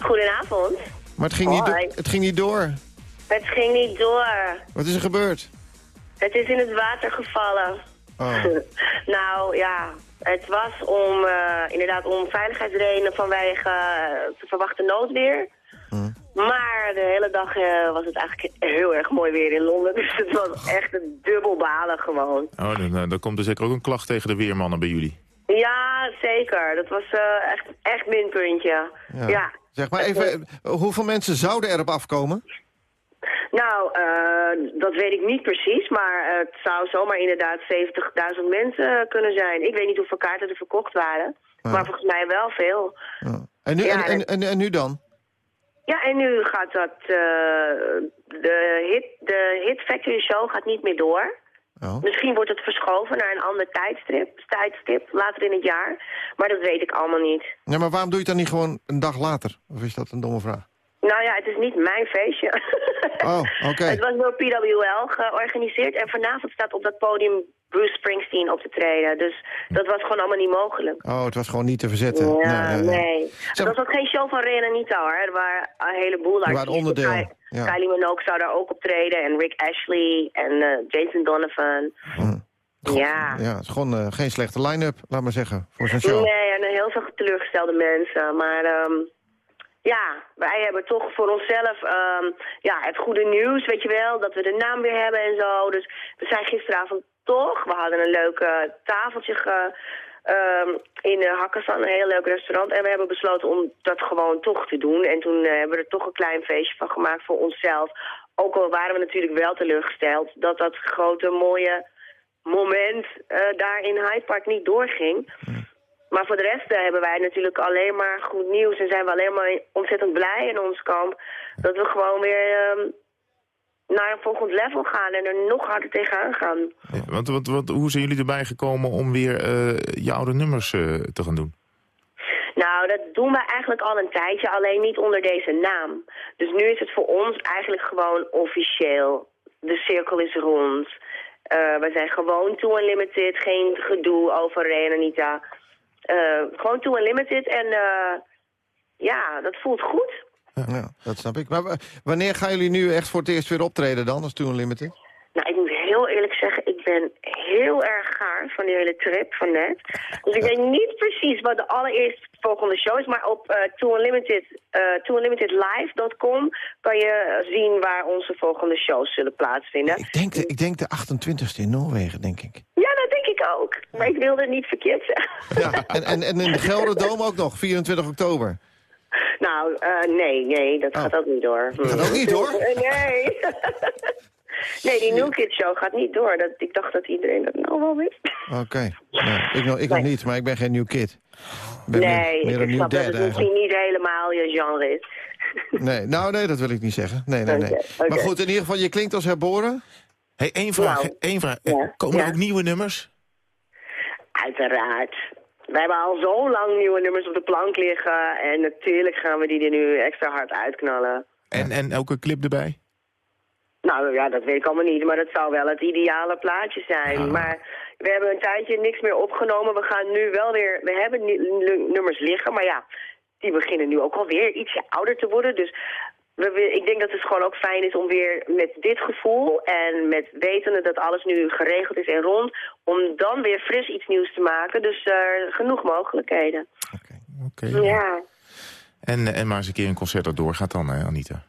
Goedenavond. Maar het ging, niet do- het ging niet door. Het ging niet door. Wat is er gebeurd? Het is in het water gevallen. Oh. <laughs> nou ja, het was om, uh, inderdaad om veiligheidsredenen vanwege uh, te verwachten noodweer. Hm. Maar de hele dag uh, was het eigenlijk heel erg mooi weer in Londen. <laughs> Dus het was echt een dubbel balen gewoon. Oh, dan, dan komt er zeker ook een klacht tegen de weermannen bij jullie. Ja, zeker. Dat was echt, echt minpuntje. Ja. ja. Zeg maar even, hoeveel mensen zouden erop afkomen? Nou, uh, dat weet ik niet precies, maar het zou zomaar inderdaad 70.000 mensen kunnen zijn. Ik weet niet hoeveel kaarten er verkocht waren, Ja. maar volgens mij wel veel. Ja. En, nu, en, en, en, en nu dan? Ja, en nu gaat dat, uh, de, hit, de Hit Factory Show gaat niet meer door. Oh. Misschien wordt het verschoven naar een ander tijdstip, tijdstip later in het jaar, maar dat weet ik allemaal niet. Ja, maar waarom doe je het dan niet gewoon een dag later? Of is dat een domme vraag? Nou ja, het is niet mijn feestje. Oh, oké. <laughs> Het was door PWL georganiseerd en vanavond staat op dat podium Bruce Springsteen op te treden. Dus dat was gewoon allemaal niet mogelijk. Oh, het was gewoon niet te verzetten. Ja, nee. nee. Het was ook geen show van Ray en Anita hoor. Er waren een heleboel Er waren artiesten. onderdeel, Ky- ja. Kylie Minogue zou daar ook optreden en Rick Ashley en eh, Jason Donovan. Ja. Ja, het is gewoon eh, geen slechte line-up, laat maar zeggen, voor zo'n show. Nee, en heel veel teleurgestelde mensen. Maar ehm, ja, wij hebben toch voor onszelf ehm, ja, het goede nieuws, weet je wel. Dat we de naam weer hebben en zo. Dus we zijn gisteravond toch, we hadden een leuk eh, tafeltje ge, ehm, in uh, Hakkasan, een heel leuk restaurant. En we hebben besloten om dat gewoon toch te doen. En toen eh, hebben we er toch een klein feestje van gemaakt voor onszelf. Ook al waren we natuurlijk wel teleurgesteld dat dat grote mooie moment eh, daar in Hyde Park niet doorging. Maar Maar voor de rest eh, hebben wij natuurlijk alleen maar goed nieuws en zijn we alleen maar ontzettend blij in ons kamp dat we gewoon weer ehm, naar een volgend level gaan en er nog harder tegenaan gaan. Ja, want, want, want hoe zijn jullie erbij gekomen om weer je oude nummers eh, te gaan doen? Nou, dat doen we eigenlijk al een tijdje, alleen niet onder deze naam. Dus nu is het voor ons eigenlijk gewoon officieel. De cirkel is rond. Eh, we zijn gewoon Too Unlimited, geen gedoe over Ray en Anita. Gewoon Too Unlimited en ja, dat voelt goed. Ja, dat snap ik. Maar wa- wanneer gaan jullie nu echt voor het eerst weer optreden dan, als Too Unlimited? Nou, ik moet heel eerlijk zeggen, ik ben heel erg gaar van die hele trip van net. Dus ik weet niet precies wat de allereerste volgende show is, maar op eh eh, TooUnlimitedLive.com kan je zien waar onze volgende shows zullen plaatsvinden. Ik denk de, ik denk de 28e in Noorwegen, denk ik. Ja, dat denk ik ook. Maar ik wilde het niet verkeerd zeggen. Ja, en, en, en in de Gelderdoom ook nog, 24 oktober. Nou, eh, nee, nee, dat gaat ook niet door. Dat gaat ook niet door? <laughs> Nee. <laughs> nee, die New Kid Show gaat niet door. Dat, ik dacht dat iedereen dat nou wel wist. Oké. Nou, ik nog, ik nog niet, maar ik ben geen nieuw kid. Ik ben nee, meer, meer ik snap dat het misschien niet helemaal je genre is. <laughs> Nee, nou nee, dat wil ik niet zeggen. Nee, nee, nee. Maar goed, in ieder geval, je klinkt als herboren. hey, één vraag. Nou, één vraag. ja, Komen ja. er ook nieuwe nummers? Uiteraard. We hebben al zo lang nieuwe nummers op de plank liggen. En natuurlijk gaan we die er nu extra hard uitknallen. En, en elke clip erbij? Nou ja, dat weet ik allemaal niet, maar dat zou wel het ideale plaatje zijn. Maar we hebben een tijdje niks meer opgenomen. We gaan nu wel weer, we hebben nu- nu- nummers liggen, maar ja, die beginnen nu ook alweer ietsje ouder te worden. Dus we, ik denk dat het gewoon ook fijn is om weer met dit gevoel en met wetende dat alles nu geregeld is en rond, om dan weer fris iets nieuws te maken. Dus eh, genoeg mogelijkheden. Oké. Ja. En, en maar eens een keer een concert dat doorgaat dan, hè, Anita?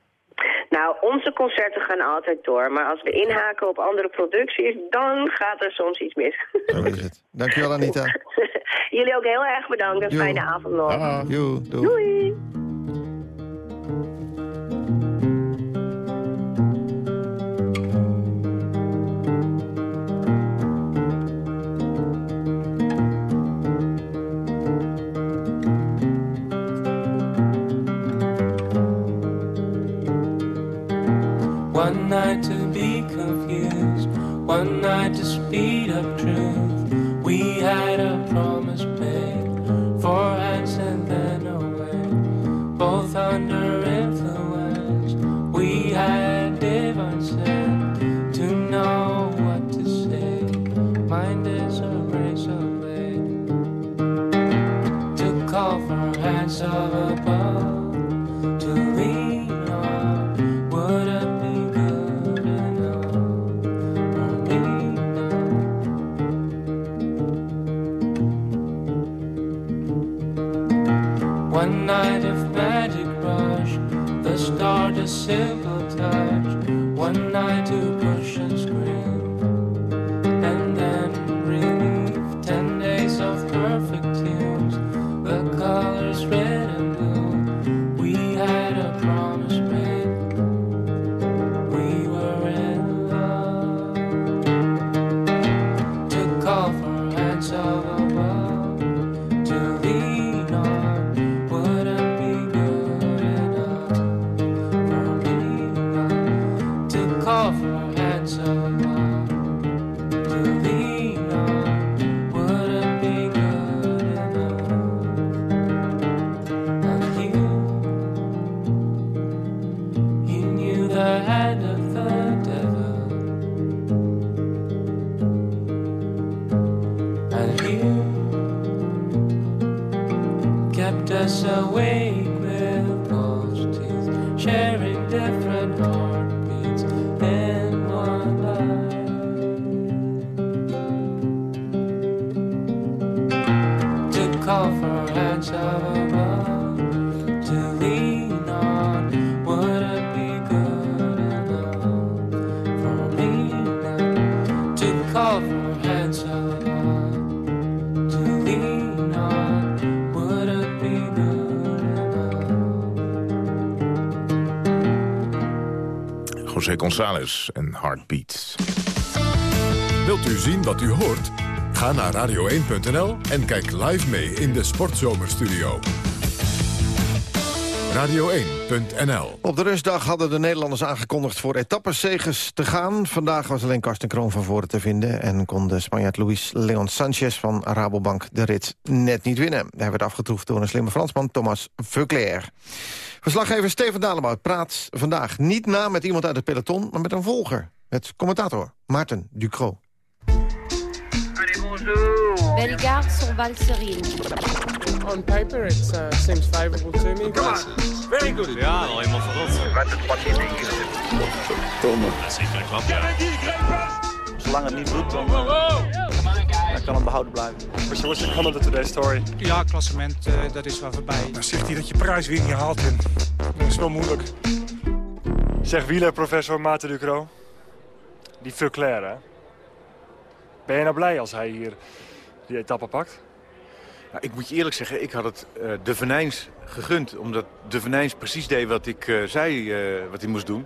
Nou, onze concerten gaan altijd door. Maar als we inhaken op andere producties, dan gaat er soms iets mis. Zo is het. Dankjewel, Anita. <laughs> Jullie ook heel erg bedankt. Een fijne avond nog. Ah, joe, doei. Doei. González en Heartbeat. Wilt u zien wat u hoort? Ga naar radio1.nl en kijk live mee in de Sportzomerstudio. Radio1.nl Op de rustdag hadden de Nederlanders aangekondigd voor etappenzegers te gaan. Vandaag was alleen Karsten Kroon van voren te vinden... en kon de Spanjaard Luis Leon Sanchez van Rabobank de rit net niet winnen. Hij werd afgetroefd door een slimme Fransman, Thomas Veuclair. Verslaggever Steven Dalebout praat vandaag niet na met iemand uit het peloton... maar met een volger, met commentator Maarten Ducro. Belle garde sur Valserine. On paper, it uh, seems favorable to me. Come on. Very good. Ja, al helemaal verrot. Domme. Dat is een klap, ja. Zolang het niet bloedt, dan, dan kan het behouden blijven. What's your comment on today's story? Ja, klassement, uh, dat is wel voorbij. Dan zegt hij dat je prijs weer niet haalt. En dat is wel moeilijk. Zeg wielerprofessor Maarten Ducro. Die Veuclair, hè? Ben je nou blij als hij hier die etappe pakt? Nou, ik moet je eerlijk zeggen, ik had het uh, De Venijns gegund. Omdat De Venijns precies deed wat ik uh, zei uh, wat hij moest doen.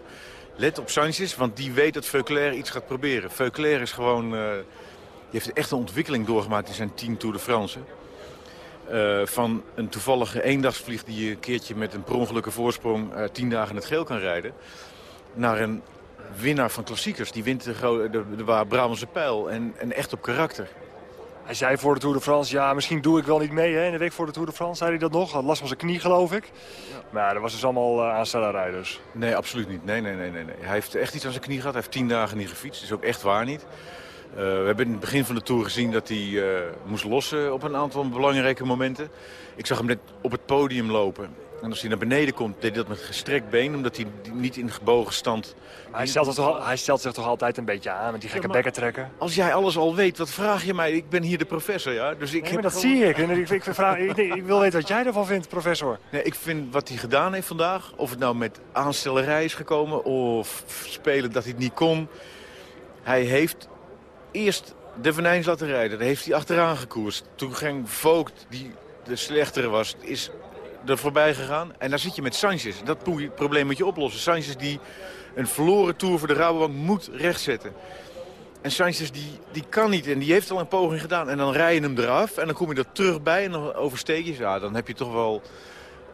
Let op Sanchez, want die weet dat Veuclair iets gaat proberen. Veuclair is gewoon... die heeft echt een ontwikkeling doorgemaakt in zijn team Tour de France. van een toevallige eendagsvlieg die je een keertje met een per voorsprong... tien dagen in het geel kan rijden. Naar een winnaar van klassiekers. Die wint de, de, de, Brabantse pijl en, en echt op karakter. Hij zei voor de Tour de France, ja, misschien doe ik wel niet mee. Hè? In de week voor de Tour de France zei hij dat nog. Had last van zijn knie, geloof ik. Ja. Maar dat was dus allemaal uh, aanstellerij dus. Nee, absoluut niet. Nee, nee, nee, nee, nee. Hij heeft echt iets aan zijn knie gehad. Hij heeft tien dagen niet gefietst. Dat is ook echt waar niet. Uh, we hebben in het begin van de Tour gezien dat hij uh, moest lossen op een aantal belangrijke momenten. Ik zag hem net op het podium lopen. En als hij naar beneden komt, deed hij dat met gestrekt been. Omdat hij niet in gebogen stand... Hij, stelt toch, hij stelt zich toch altijd een beetje aan met die gekke ja, bekken trekken? Als jij alles al weet, wat vraag je mij? Ik ben hier de professor, ja? Dus ik nee, maar dat gewoon... zie ik. Ik, ik, vraag, ik, ik, wil weten wat jij ervan vindt, professor. Nee, ik vind wat hij gedaan heeft vandaag... of het nou met aanstellerij is gekomen of spelen dat hij het niet kon... hij heeft eerst de Venijns laten rijden. Daar heeft hij achteraan gekoerst. Toen ging Vogt, die de slechtere was, is er voorbij gegaan. En dan zit je met Sanchez. Dat probleem moet je oplossen. Sanchez die een verloren Tour voor de Rabobank moet rechtzetten. En Sanchez die, die kan niet en die heeft al een poging gedaan. En dan rij je hem eraf en dan kom je er terug bij en dan oversteek je. Ja, dan heb je toch wel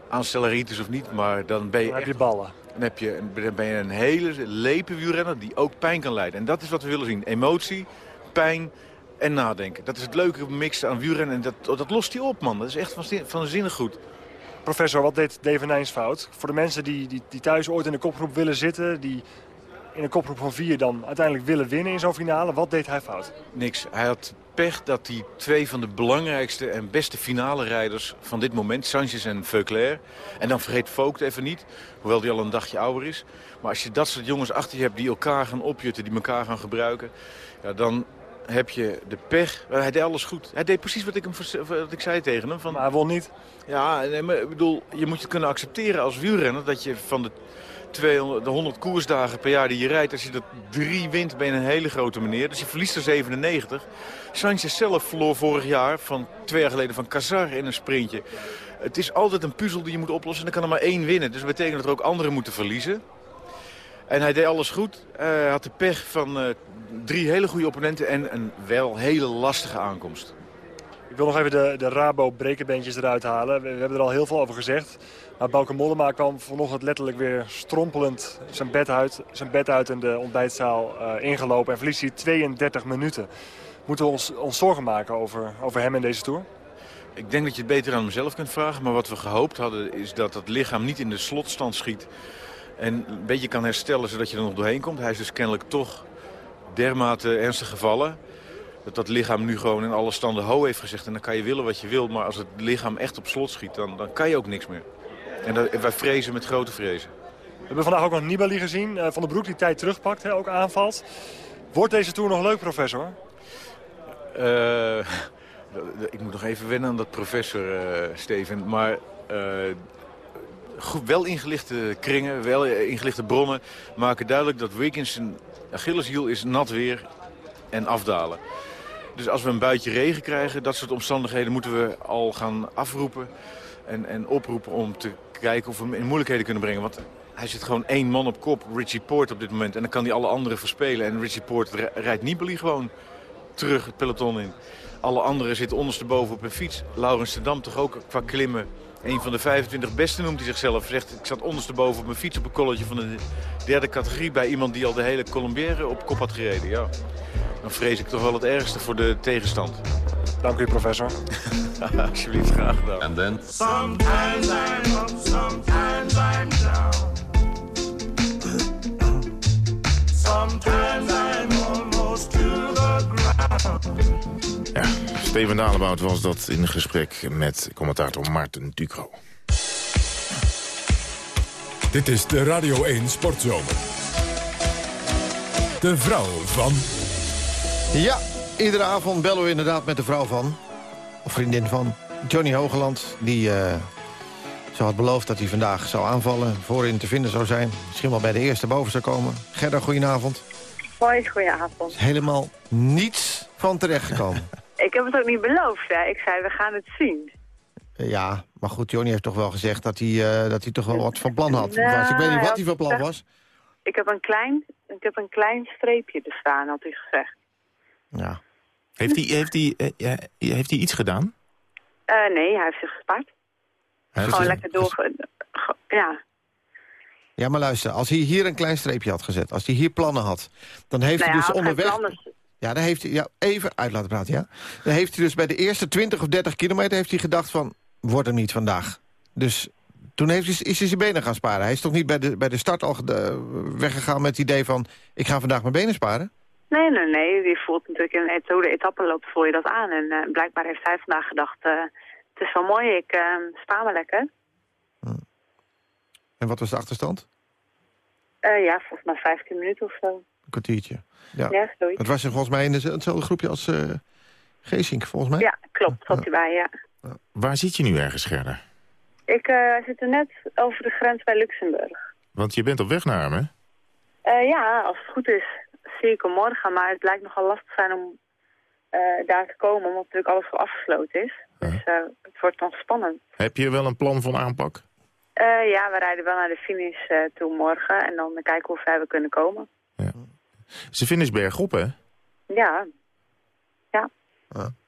aanstelleritis of niet, maar dan ben je... Dan heb je ballen. Dan, heb je, dan ben je een hele lepe wielrenner die ook pijn kan leiden. En dat is wat we willen zien. Emotie, pijn en nadenken. Dat is het leuke mix aan wielrennen. En dat, dat lost hij op, man. Dat is echt van, zinnig goed. Professor, wat deed Devenijns fout? Voor de mensen die, die, die thuis ooit in de kopgroep willen zitten... die in een kopgroep van vier dan uiteindelijk willen winnen in zo'n finale... wat deed hij fout? Niks. Hij had pech dat hij twee van de belangrijkste en beste finale rijders van dit moment... Sanchez en Veuclair, en dan vergeet Vogt even niet... hoewel die al een dagje ouder is. Maar als je dat soort jongens achter je hebt die elkaar gaan opjutten... die elkaar gaan gebruiken... Ja, dan heb je de pech. Hij deed alles goed. Hij deed precies wat ik, hem, wat ik zei tegen hem. Van, maar hij won niet. Ja, nee, maar ik bedoel, je moet je kunnen accepteren als wielrenner... dat je van de, 200, de 100 koersdagen per jaar die je rijdt... als je dat drie wint, ben je een hele grote meneer. Dus je verliest er 97. Sanchez zelf verloor vorig jaar, van twee jaar geleden, van Cazar in een sprintje. Het is altijd een puzzel die je moet oplossen en dan kan er maar één winnen. Dus dat betekent dat er ook anderen moeten verliezen. En hij deed alles goed. Hij uh, had de pech van uh, drie hele goede opponenten en een wel hele lastige aankomst. Ik wil nog even de, de Rabo brekenbeentjes eruit halen. We, we, hebben er al heel veel over gezegd. Maar Bauke Mollema kwam vanochtend letterlijk weer strompelend zijn bed uit, zijn bed uit in de ontbijtzaal uh, ingelopen. En verliest hij 32 minuten. Moeten we ons, ons zorgen maken over, over hem in deze Tour? Ik denk dat je het beter aan mezelf kunt vragen. Maar wat we gehoopt hadden is dat het lichaam niet in de slotstand schiet. En een beetje kan herstellen zodat je er nog doorheen komt. Hij is dus kennelijk toch dermate ernstig gevallen. Dat dat lichaam nu gewoon in alle standen ho heeft gezegd. En dan kan je willen wat je wilt. Maar als het lichaam echt op slot schiet, dan, dan kan je ook niks meer. En dat, wij vrezen met grote vrezen. We hebben vandaag ook nog Nibali gezien. Uh, van de Broek die tijd terugpakt, hè, ook aanvalt. Wordt deze Tour nog leuk, professor? Uh, <laughs> ik moet nog even wennen aan dat professor, uh, Steven. Maar wel ingelichte kringen, wel ingelichte bronnen... maken duidelijk dat Wiggins zijn Achilleshiel is nat weer en afdalen. Dus als we een buitje regen krijgen, dat soort omstandigheden... moeten we al gaan afroepen en, en oproepen om te kijken of we hem in moeilijkheden kunnen brengen. Want hij zit gewoon één man op kop, Richie Poort op dit moment. En dan kan hij alle anderen verspelen. En Richie Poort rijdt Nibali gewoon terug het peloton in. Alle anderen zitten ondersteboven op een fiets. Laurens de Dam toch ook qua klimmen een van de 25 beste noemt hij zichzelf. Zegt, ik zat ondersteboven op mijn fiets op een kolletje van de derde categorie... bij iemand die al de hele Colombière op kop had gereden. Ja. Dan vrees ik toch wel het ergste voor de tegenstand. Dank u, professor. <laughs> Alsjeblieft, graag gedaan. En dan? Sometimes I'm up, sometimes I'm down. Sometimes I'm almost to the ground. Ja, Steven Dalebout was dat in gesprek met commentator Maarten Ducro. Dit is de Radio 1 Sportzomer. De vrouw van... Ja, iedere avond bellen we inderdaad met de vrouw van... of vriendin van Johnny Hogeland. Die eh, zo had beloofd dat hij vandaag zou aanvallen. Voorin te vinden zou zijn. Misschien wel bij de eerste boven zou komen. Gerda, goedenavond. Hoi, goedenavond. Helemaal niets van terechtgekomen. Ik heb het ook niet beloofd, hè. Ik zei, we gaan het zien. Ja, maar goed, Johnny heeft toch wel gezegd dat hij, eh, dat hij toch wel wat van plan had. Nou, Dus ik weet niet wat hij van plan was. Ik heb een klein, ik heb een klein streepje er staan, had hij gezegd. Ja. Heeft hij, heeft hij, eh, ja, heeft hij iets gedaan? Eh, nee, hij heeft zich gespaard. Hij Gewoon lekker door... ge- Ja. Ja, maar luister, als hij hier een klein streepje had gezet... als hij hier plannen had, dan heeft nou hij ja, dus onderweg... plannen. Ja, dan heeft hij... Ja, even uit laten praten, ja. Dan heeft hij dus bij de eerste 20 of 30 kilometer... heeft hij gedacht van, wordt hem niet vandaag. Dus toen heeft hij, is hij zijn benen gaan sparen. Hij is toch niet bij de, bij de start al ge- weggegaan met het idee van... ik ga vandaag mijn benen sparen? Nee, nee, nee. Die voelt natuurlijk in het, hoe de etappe loopt, voel je dat aan. En eh, blijkbaar heeft hij vandaag gedacht, eh, het is wel mooi, ik eh, sta me lekker. En wat was de achterstand? Eh, ja, volgens mij 15 minuten of zo. Kwartiertje. Ja. Ja, zoiets. Het was er volgens mij in hetzelfde groepje als eh Geesink, volgens mij. Ja, klopt. Zat hij bij, ja. Waar zit je nu ergens, Gerda? Ik eh, zit er net over de grens bij Luxemburg. Want je bent op weg naar hem, hè? Eh, ja, als het goed is, zie ik hem morgen. Maar het blijkt nogal lastig zijn om daar te komen, omdat natuurlijk alles zo afgesloten is. Dus het wordt dan spannend. Heb je wel een plan van aanpak? Ja, we rijden wel naar de finish toe morgen en dan kijken hoe ver we kunnen komen. Ze finish bergop, hè? Ja, Ja.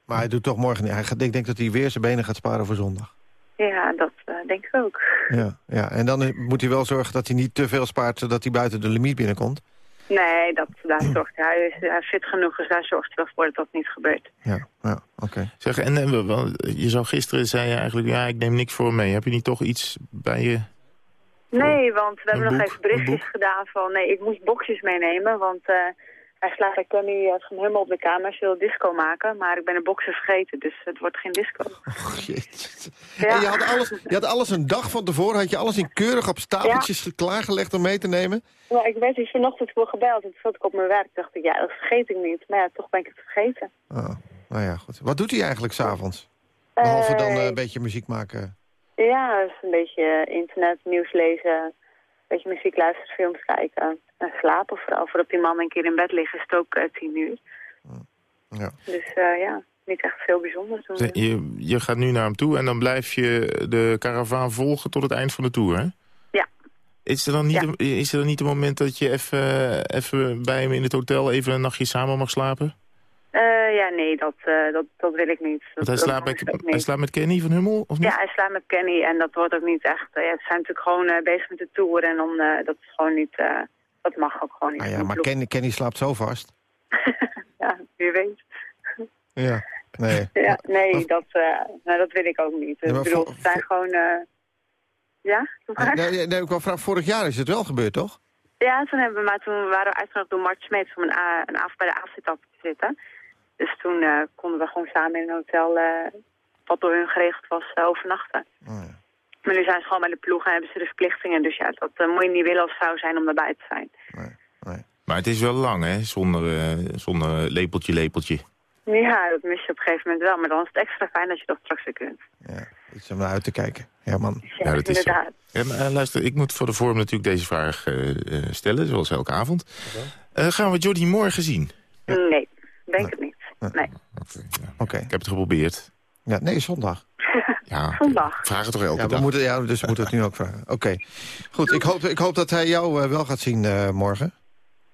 Maar hij doet toch morgen niet. Hij gaat, ik denk dat hij weer zijn benen gaat sparen voor zondag. ja dat eh, denk ik ook. Ja, ja. En dan eh, moet hij wel zorgen dat hij niet te veel spaart... zodat hij buiten de limiet binnenkomt. Nee, dat, daar zorgt hij. Hij is, fit genoeg, dus daar zorgt hij wel voor dat dat niet gebeurt. Ja, ja oké. Zeg, en eh, we- wel, je zou gisteren zei je eigenlijk, ja, ik neem niks voor mee. Heb je niet toch iets bij je? Nee, want we hebben nog even berichtjes gedaan van... Nee, ik moest boxjes meenemen, want eh, hij slaat bij Connie uh, van Hummel op de kamer. Ze wil disco maken, maar ik ben een boxen vergeten, dus het wordt geen disco. En je had, alles, je had alles een dag van tevoren, had je alles in keurig op stapeltjes klaargelegd om mee te nemen? Maar ik werd dus vanochtend voor gebeld en toen zat ik op mijn werk. dacht ik, ja, dat vergeet ik niet. Maar ja, toch ben ik het vergeten. Oh, nou ja, goed. Wat doet hij eigenlijk s'avonds? Behalve dan eh, een beetje muziek maken. Ja, dus een beetje internet, nieuws lezen, een beetje muziek luisteren, films kijken. En slapen vooral. Voordat die man een keer in bed ligt is het ook eh, tien uur. Ja. Dus eh, ja, niet echt veel bijzonders doen. Je, je gaat nu naar hem toe en dan blijf je de karavaan volgen tot het eind van de tour, hè? Ja. Is er dan niet, een, is er dan niet een moment dat je even, even bij hem in het hotel even een nachtje samen mag slapen? Eh, ja, nee, dat, eh, dat, dat wil ik niet. Want Dat, hij hoeft met, hij Kenny van Hummel, of niet? Ja, hij slaat met Kenny en dat wordt ook niet echt... eh, ja, ze zijn natuurlijk gewoon eh, bezig met de tour en dan, eh, dat is gewoon niet... eh, dat mag ook gewoon niet. Ah ja, maar. Kenny, Kenny slaapt zo vast. <laughs> Ja, wie weet. Ja, nee. <laughs> Ja, nee, dat, eh, nou, dat wil ik ook niet. Ik bedoel, het zijn gewoon... eh, ja, maar. Nee, nee, nee, ik wou vragen, vorig jaar is het wel gebeurd, toch? Ja, toen, hebben we, maar toen waren we uitgenodigd door Mart Smeets om een, a- een avond bij de avondetap te zitten. Dus toen eh, konden we gewoon samen in een hotel, eh, wat door hun geregeld was, eh, overnachten. Maar nu zijn ze gewoon bij de ploeg en hebben ze de verplichtingen. Dus ja, dat eh, moet je niet willen als vrouw zijn om daarbij te zijn. Maar het is wel lang, hè? Zonder, eh, zonder lepeltje, lepeltje. Ja, dat mis je op een gegeven moment wel. Maar dan is het extra fijn dat je dat straks weer kunt. Iets om naar uit te kijken. Ja, man. Ja, dat is inderdaad. Ja, eh, luister, ik moet voor de vorm natuurlijk deze vraag eh, eh, stellen, zoals elke avond. Eh, gaan we Jordi morgen zien? Nee, denk het niet. Nee. Oké. Ik heb het geprobeerd. Ja, nee, zondag. <laughs> Ja, Zondag. vraag het toch elke Ja, we dag? moeten, ja, dus we moeten het nu ook vragen. Oké. Goed, ik hoop, ik hoop dat hij jou eh, wel gaat zien eh, morgen. <clears throat>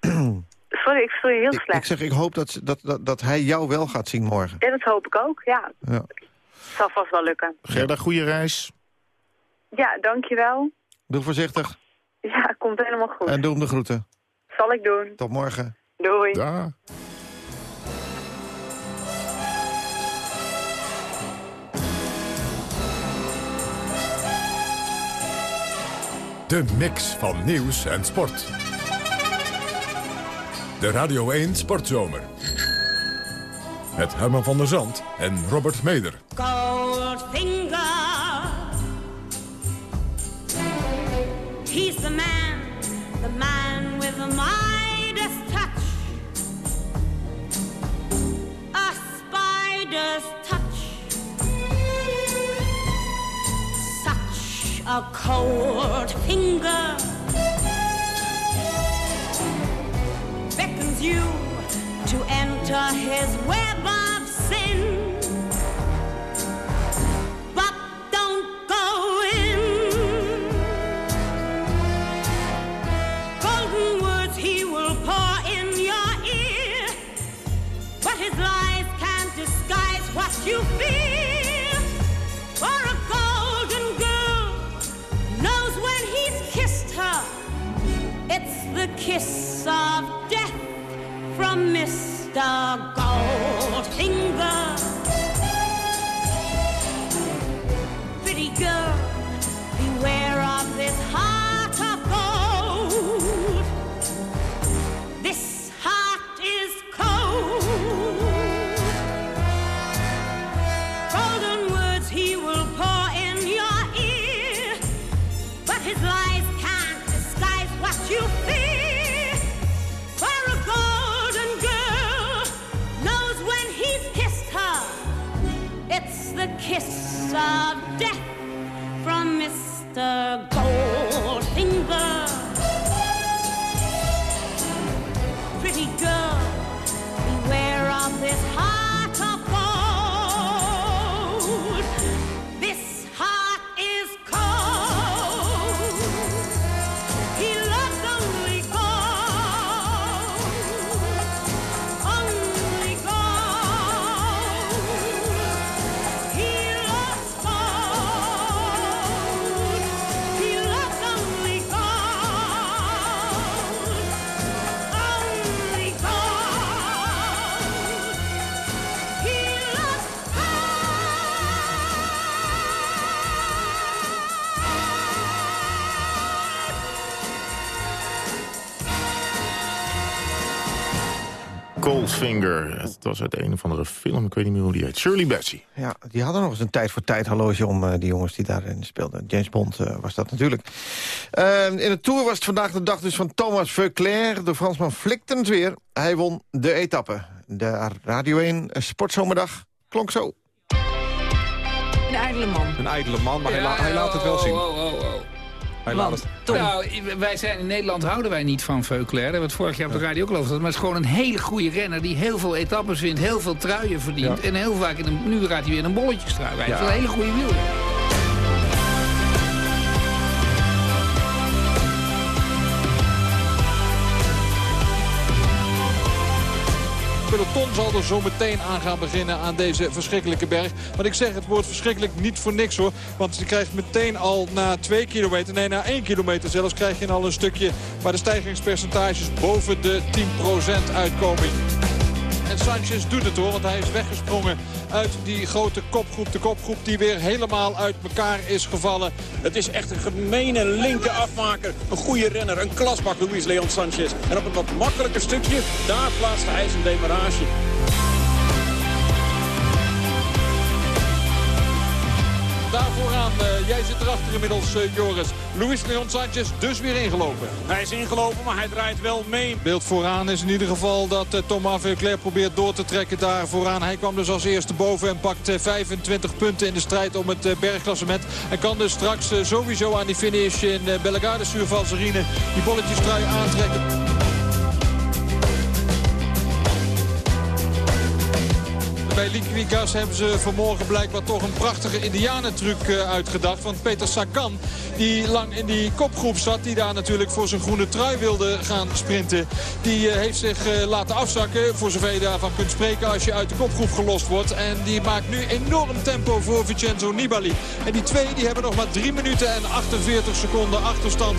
Sorry, ik voel je heel Ik, slecht. ik zeg, ik hoop dat, dat, dat, dat hij jou wel gaat zien morgen. Ja, dat hoop ik ook, ja. Zal vast wel lukken. Gerda, goede reis. Ja, dankjewel. Doe voorzichtig Ja, komt helemaal goed. en doe hem de groeten. Zal ik doen. Tot morgen. Doei. Daar. De mix van nieuws en sport. De Radio 1 Sportzomer. Met Herman van der Zand en Robert Meder. Goldfinger. He's the man, the man with the Midas a cold finger. Beckons you to enter his web kiss of death from Mr. Goldfinger. Kiss Het was uit een of andere film, ik weet niet meer hoe die heet. Shirley Bassey. Ja, die hadden nog eens een tijd voor tijd horloge om eh, die jongens die daarin speelden. James Bond eh, was dat natuurlijk. Eh, in de Tour was het vandaag de dag dus van Thomas Veuclair. De Fransman flikte het weer. Hij won de etappe. De Radio 1 Sportzomerdag klonk zo. Een ijdele man. Een ijdele man, maar hij, la- hij laat het wel oh, zien. oh, oh, oh. Nou, wij zijn in Nederland houden wij niet van Veuclair. Daar hebben we het vorig jaar op de radio ook al over gehad. Maar het is gewoon een hele goede renner die heel veel etappes wint, heel veel truien verdient. En heel vaak in een, nu gaat hij weer in een bolletjestrui. Hij is Ja. een hele goede wielrenner. Peloton zal er zo meteen aan gaan beginnen aan deze verschrikkelijke berg. Want ik zeg het woord verschrikkelijk niet voor niks hoor. Want je krijgt meteen al na 2 kilometer, nee na 1 kilometer zelfs... krijg je al een stukje waar de stijgingspercentages boven de 10% uitkomen. En Sanchez doet het hoor, want hij is weggesprongen uit die grote kopgroep. De kopgroep die weer helemaal uit elkaar is gevallen. Het is echt een gemene linker afmaker. Een goede renner, een klasbak Luis Leon Sanchez. En op een wat makkelijker stukje, daar plaatste hij zijn demarage. Eh, jij zit erachter inmiddels eh, Joris. Luis Leon Sanchez dus weer ingelopen. Hij is ingelopen, maar hij draait wel mee. Beeld vooraan is in ieder geval dat eh, Thomas Veuclair probeert door te trekken daar vooraan. Hij kwam dus als eerste boven en pakt eh, 25 punten in de strijd om het bergklassement. En kan dus straks sowieso aan die finish in uh, Bellegarde sur Valserine die bolletjestrui aantrekken. Bij Liquigas hebben ze vanmorgen blijkbaar toch een prachtige indianentruc uh, uitgedacht. Want Peter Sagan, die lang in die kopgroep zat... die daar natuurlijk voor zijn groene trui wilde gaan sprinten... die uh, heeft zich uh, laten afzakken, voor zover je daarvan kunt spreken... als je uit de kopgroep gelost wordt. En die maakt nu enorm tempo voor Vincenzo Nibali. En die twee die hebben nog maar 3 minuten en 48 seconden achterstand.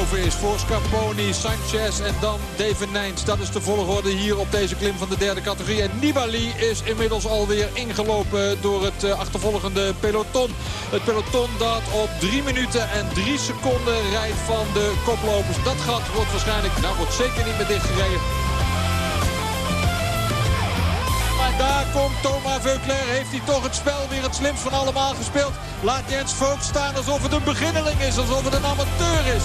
Boven is voor Scarponi, Sanchez en dan David Nijns. Dat is de volgorde hier op deze klim van de derde categorie. En Nibali is inmiddels alweer ingelopen door het uh, achtervolgende peloton. Het peloton dat op 3 minuten en 3 seconden rijdt van de koplopers. Dat gat wordt waarschijnlijk, nou wordt zeker niet meer dichtgereden. Daar komt Thomas Veuclair. Heeft hij toch het spel weer het slimst van allemaal gespeeld. Laat Jens Vogt staan alsof het een beginneling is. Alsof het een amateur is.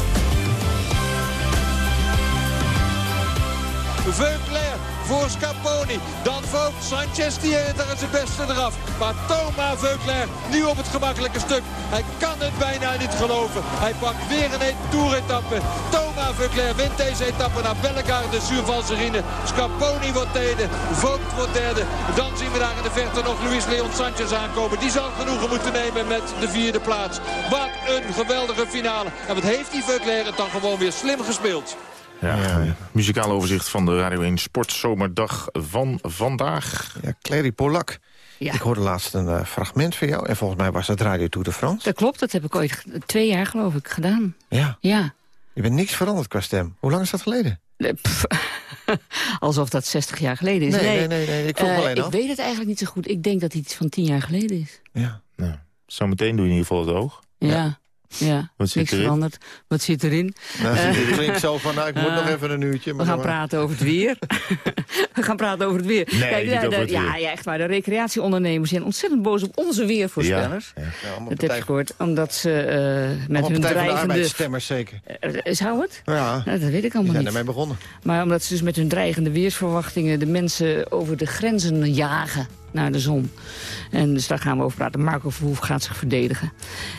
Veuclair voor Scarponi. Dan Vogt, Sanchez, die daar is zijn beste eraf. Maar Thomas Veuclair nu op het gemakkelijke stuk. Hij kan het bijna niet geloven. Hij pakt weer een toeretappe. Thomas Veuclair wint deze etappe naar Bellegarde, Survalserine. Scarponi wordt tweede, Vogt wordt derde. Dan zien we daar in de verte nog Luis Leon Sanchez aankomen. Die zal genoegen moeten nemen met de vierde plaats. Wat een geweldige finale. En wat heeft die Veuclair het dan gewoon weer slim gespeeld. Ja, ja. muzikaal overzicht van de Radio 1 Sportzomerdag van vandaag. Ja, Clary Polak. Ja. Ik hoorde laatst een uh, fragment van jou. En volgens mij was dat Radio Tour de France. Dat klopt, dat heb ik ooit twee jaar geloof ik gedaan. Ja? Ja. Je bent niks veranderd qua stem. Hoe lang is dat geleden? Pff, <laughs> alsof dat 60 jaar geleden is. Nee, nee, nee. nee, Ik, uh, alleen ik weet het eigenlijk niet zo goed. Ik denk dat het iets van 10 jaar geleden is. Ja. Nou, zometeen doe je in ieder geval het oog. Ja. Ja. Wat zit niks erin? veranderd. Wat zit erin? Nou, het klinkt zo van, nou, ik moet nog even een uurtje. We gaan praten over het weer. <laughs> we gaan praten over het weer. Nee, Kijk, niet ja, over de, het weer. ja, ja, echt waar. De recreatieondernemers zijn ontzettend boos op onze weervoorspellers. Ja, ja. Heb gehoord, omdat ze uh, met hun dreigende... Arbeidsstemmers zeker. Eh, Zou het? Ja, Nou, dat weet ik allemaal zijn niet. ermee begonnen. Maar omdat ze dus met hun dreigende weersverwachtingen... de mensen over de grenzen jagen naar de zon. En dus daar gaan we over praten. Marco Verhoef gaat zich verdedigen.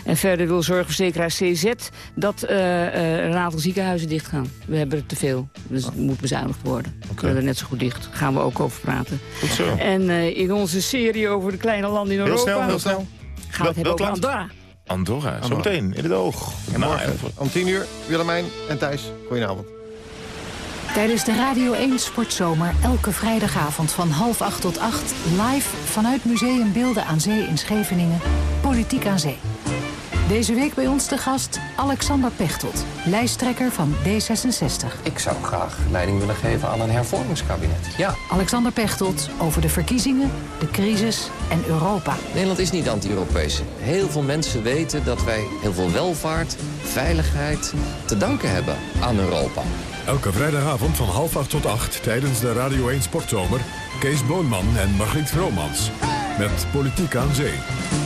En verder wil zorgverzekeraar CZ dat eh, eh, een aantal ziekenhuizen dichtgaan. We hebben er te veel. Dus het moet bezuinigd worden. We kunnen er net zo goed dicht. Daar gaan we ook over praten. Goed zo. En eh, in onze serie over de kleine landen in Heel Europa... snel, heel snel. gaan we het hebben over land? Andorra. Andorra, zometeen in het oog. En morgen om 10 uur, Willemijn en Thijs. Goedenavond. Tijdens de Radio 1 Sportzomer elke vrijdagavond van half acht tot acht... live vanuit Museum Beelden aan Zee in Scheveningen. Politiek aan Zee. Deze week bij ons de gast Alexander Pechtold, lijsttrekker van D66. Ik zou graag leiding willen geven aan een hervormingskabinet. Ja, Alexander Pechtold over de verkiezingen, de crisis en Europa. Nederland is niet anti-Europees. Heel veel mensen weten dat wij heel veel welvaart, veiligheid te danken hebben aan Europa. Elke vrijdagavond van half acht tot acht tijdens de Radio 1 Sportzomer... Kees Boonman en Margriet Vromans. Met Politiek aan Zee.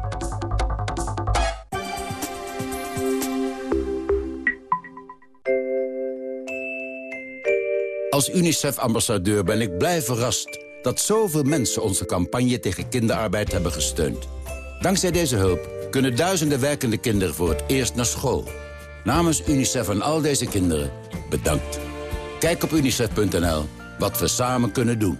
Als UNICEF-ambassadeur ben ik blij verrast dat zoveel mensen onze campagne tegen kinderarbeid hebben gesteund. Dankzij deze hulp kunnen duizenden werkende kinderen voor het eerst naar school. Namens UNICEF en al deze kinderen, bedankt. Kijk op unicef.nl wat we samen kunnen doen.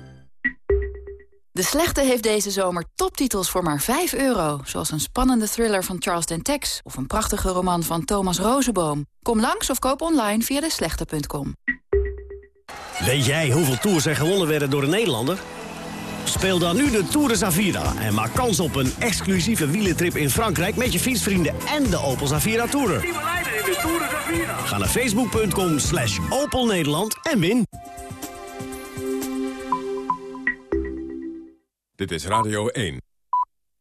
De Slechte heeft deze zomer toptitels voor maar 5 euro. Zoals een spannende thriller van Charles Dentex... of een prachtige roman van Thomas Rozenboom. Kom langs of koop online via deslechte.com. Weet jij hoeveel tours er gewonnen werden door een Nederlander? Speel dan nu de Tour de Zavira en maak kans op een exclusieve wielentrip in Frankrijk... met je fietsvrienden en de Opel Zavira Tourer. Ga naar facebook.com slash Opel Nederland en win. Dit is Radio 1.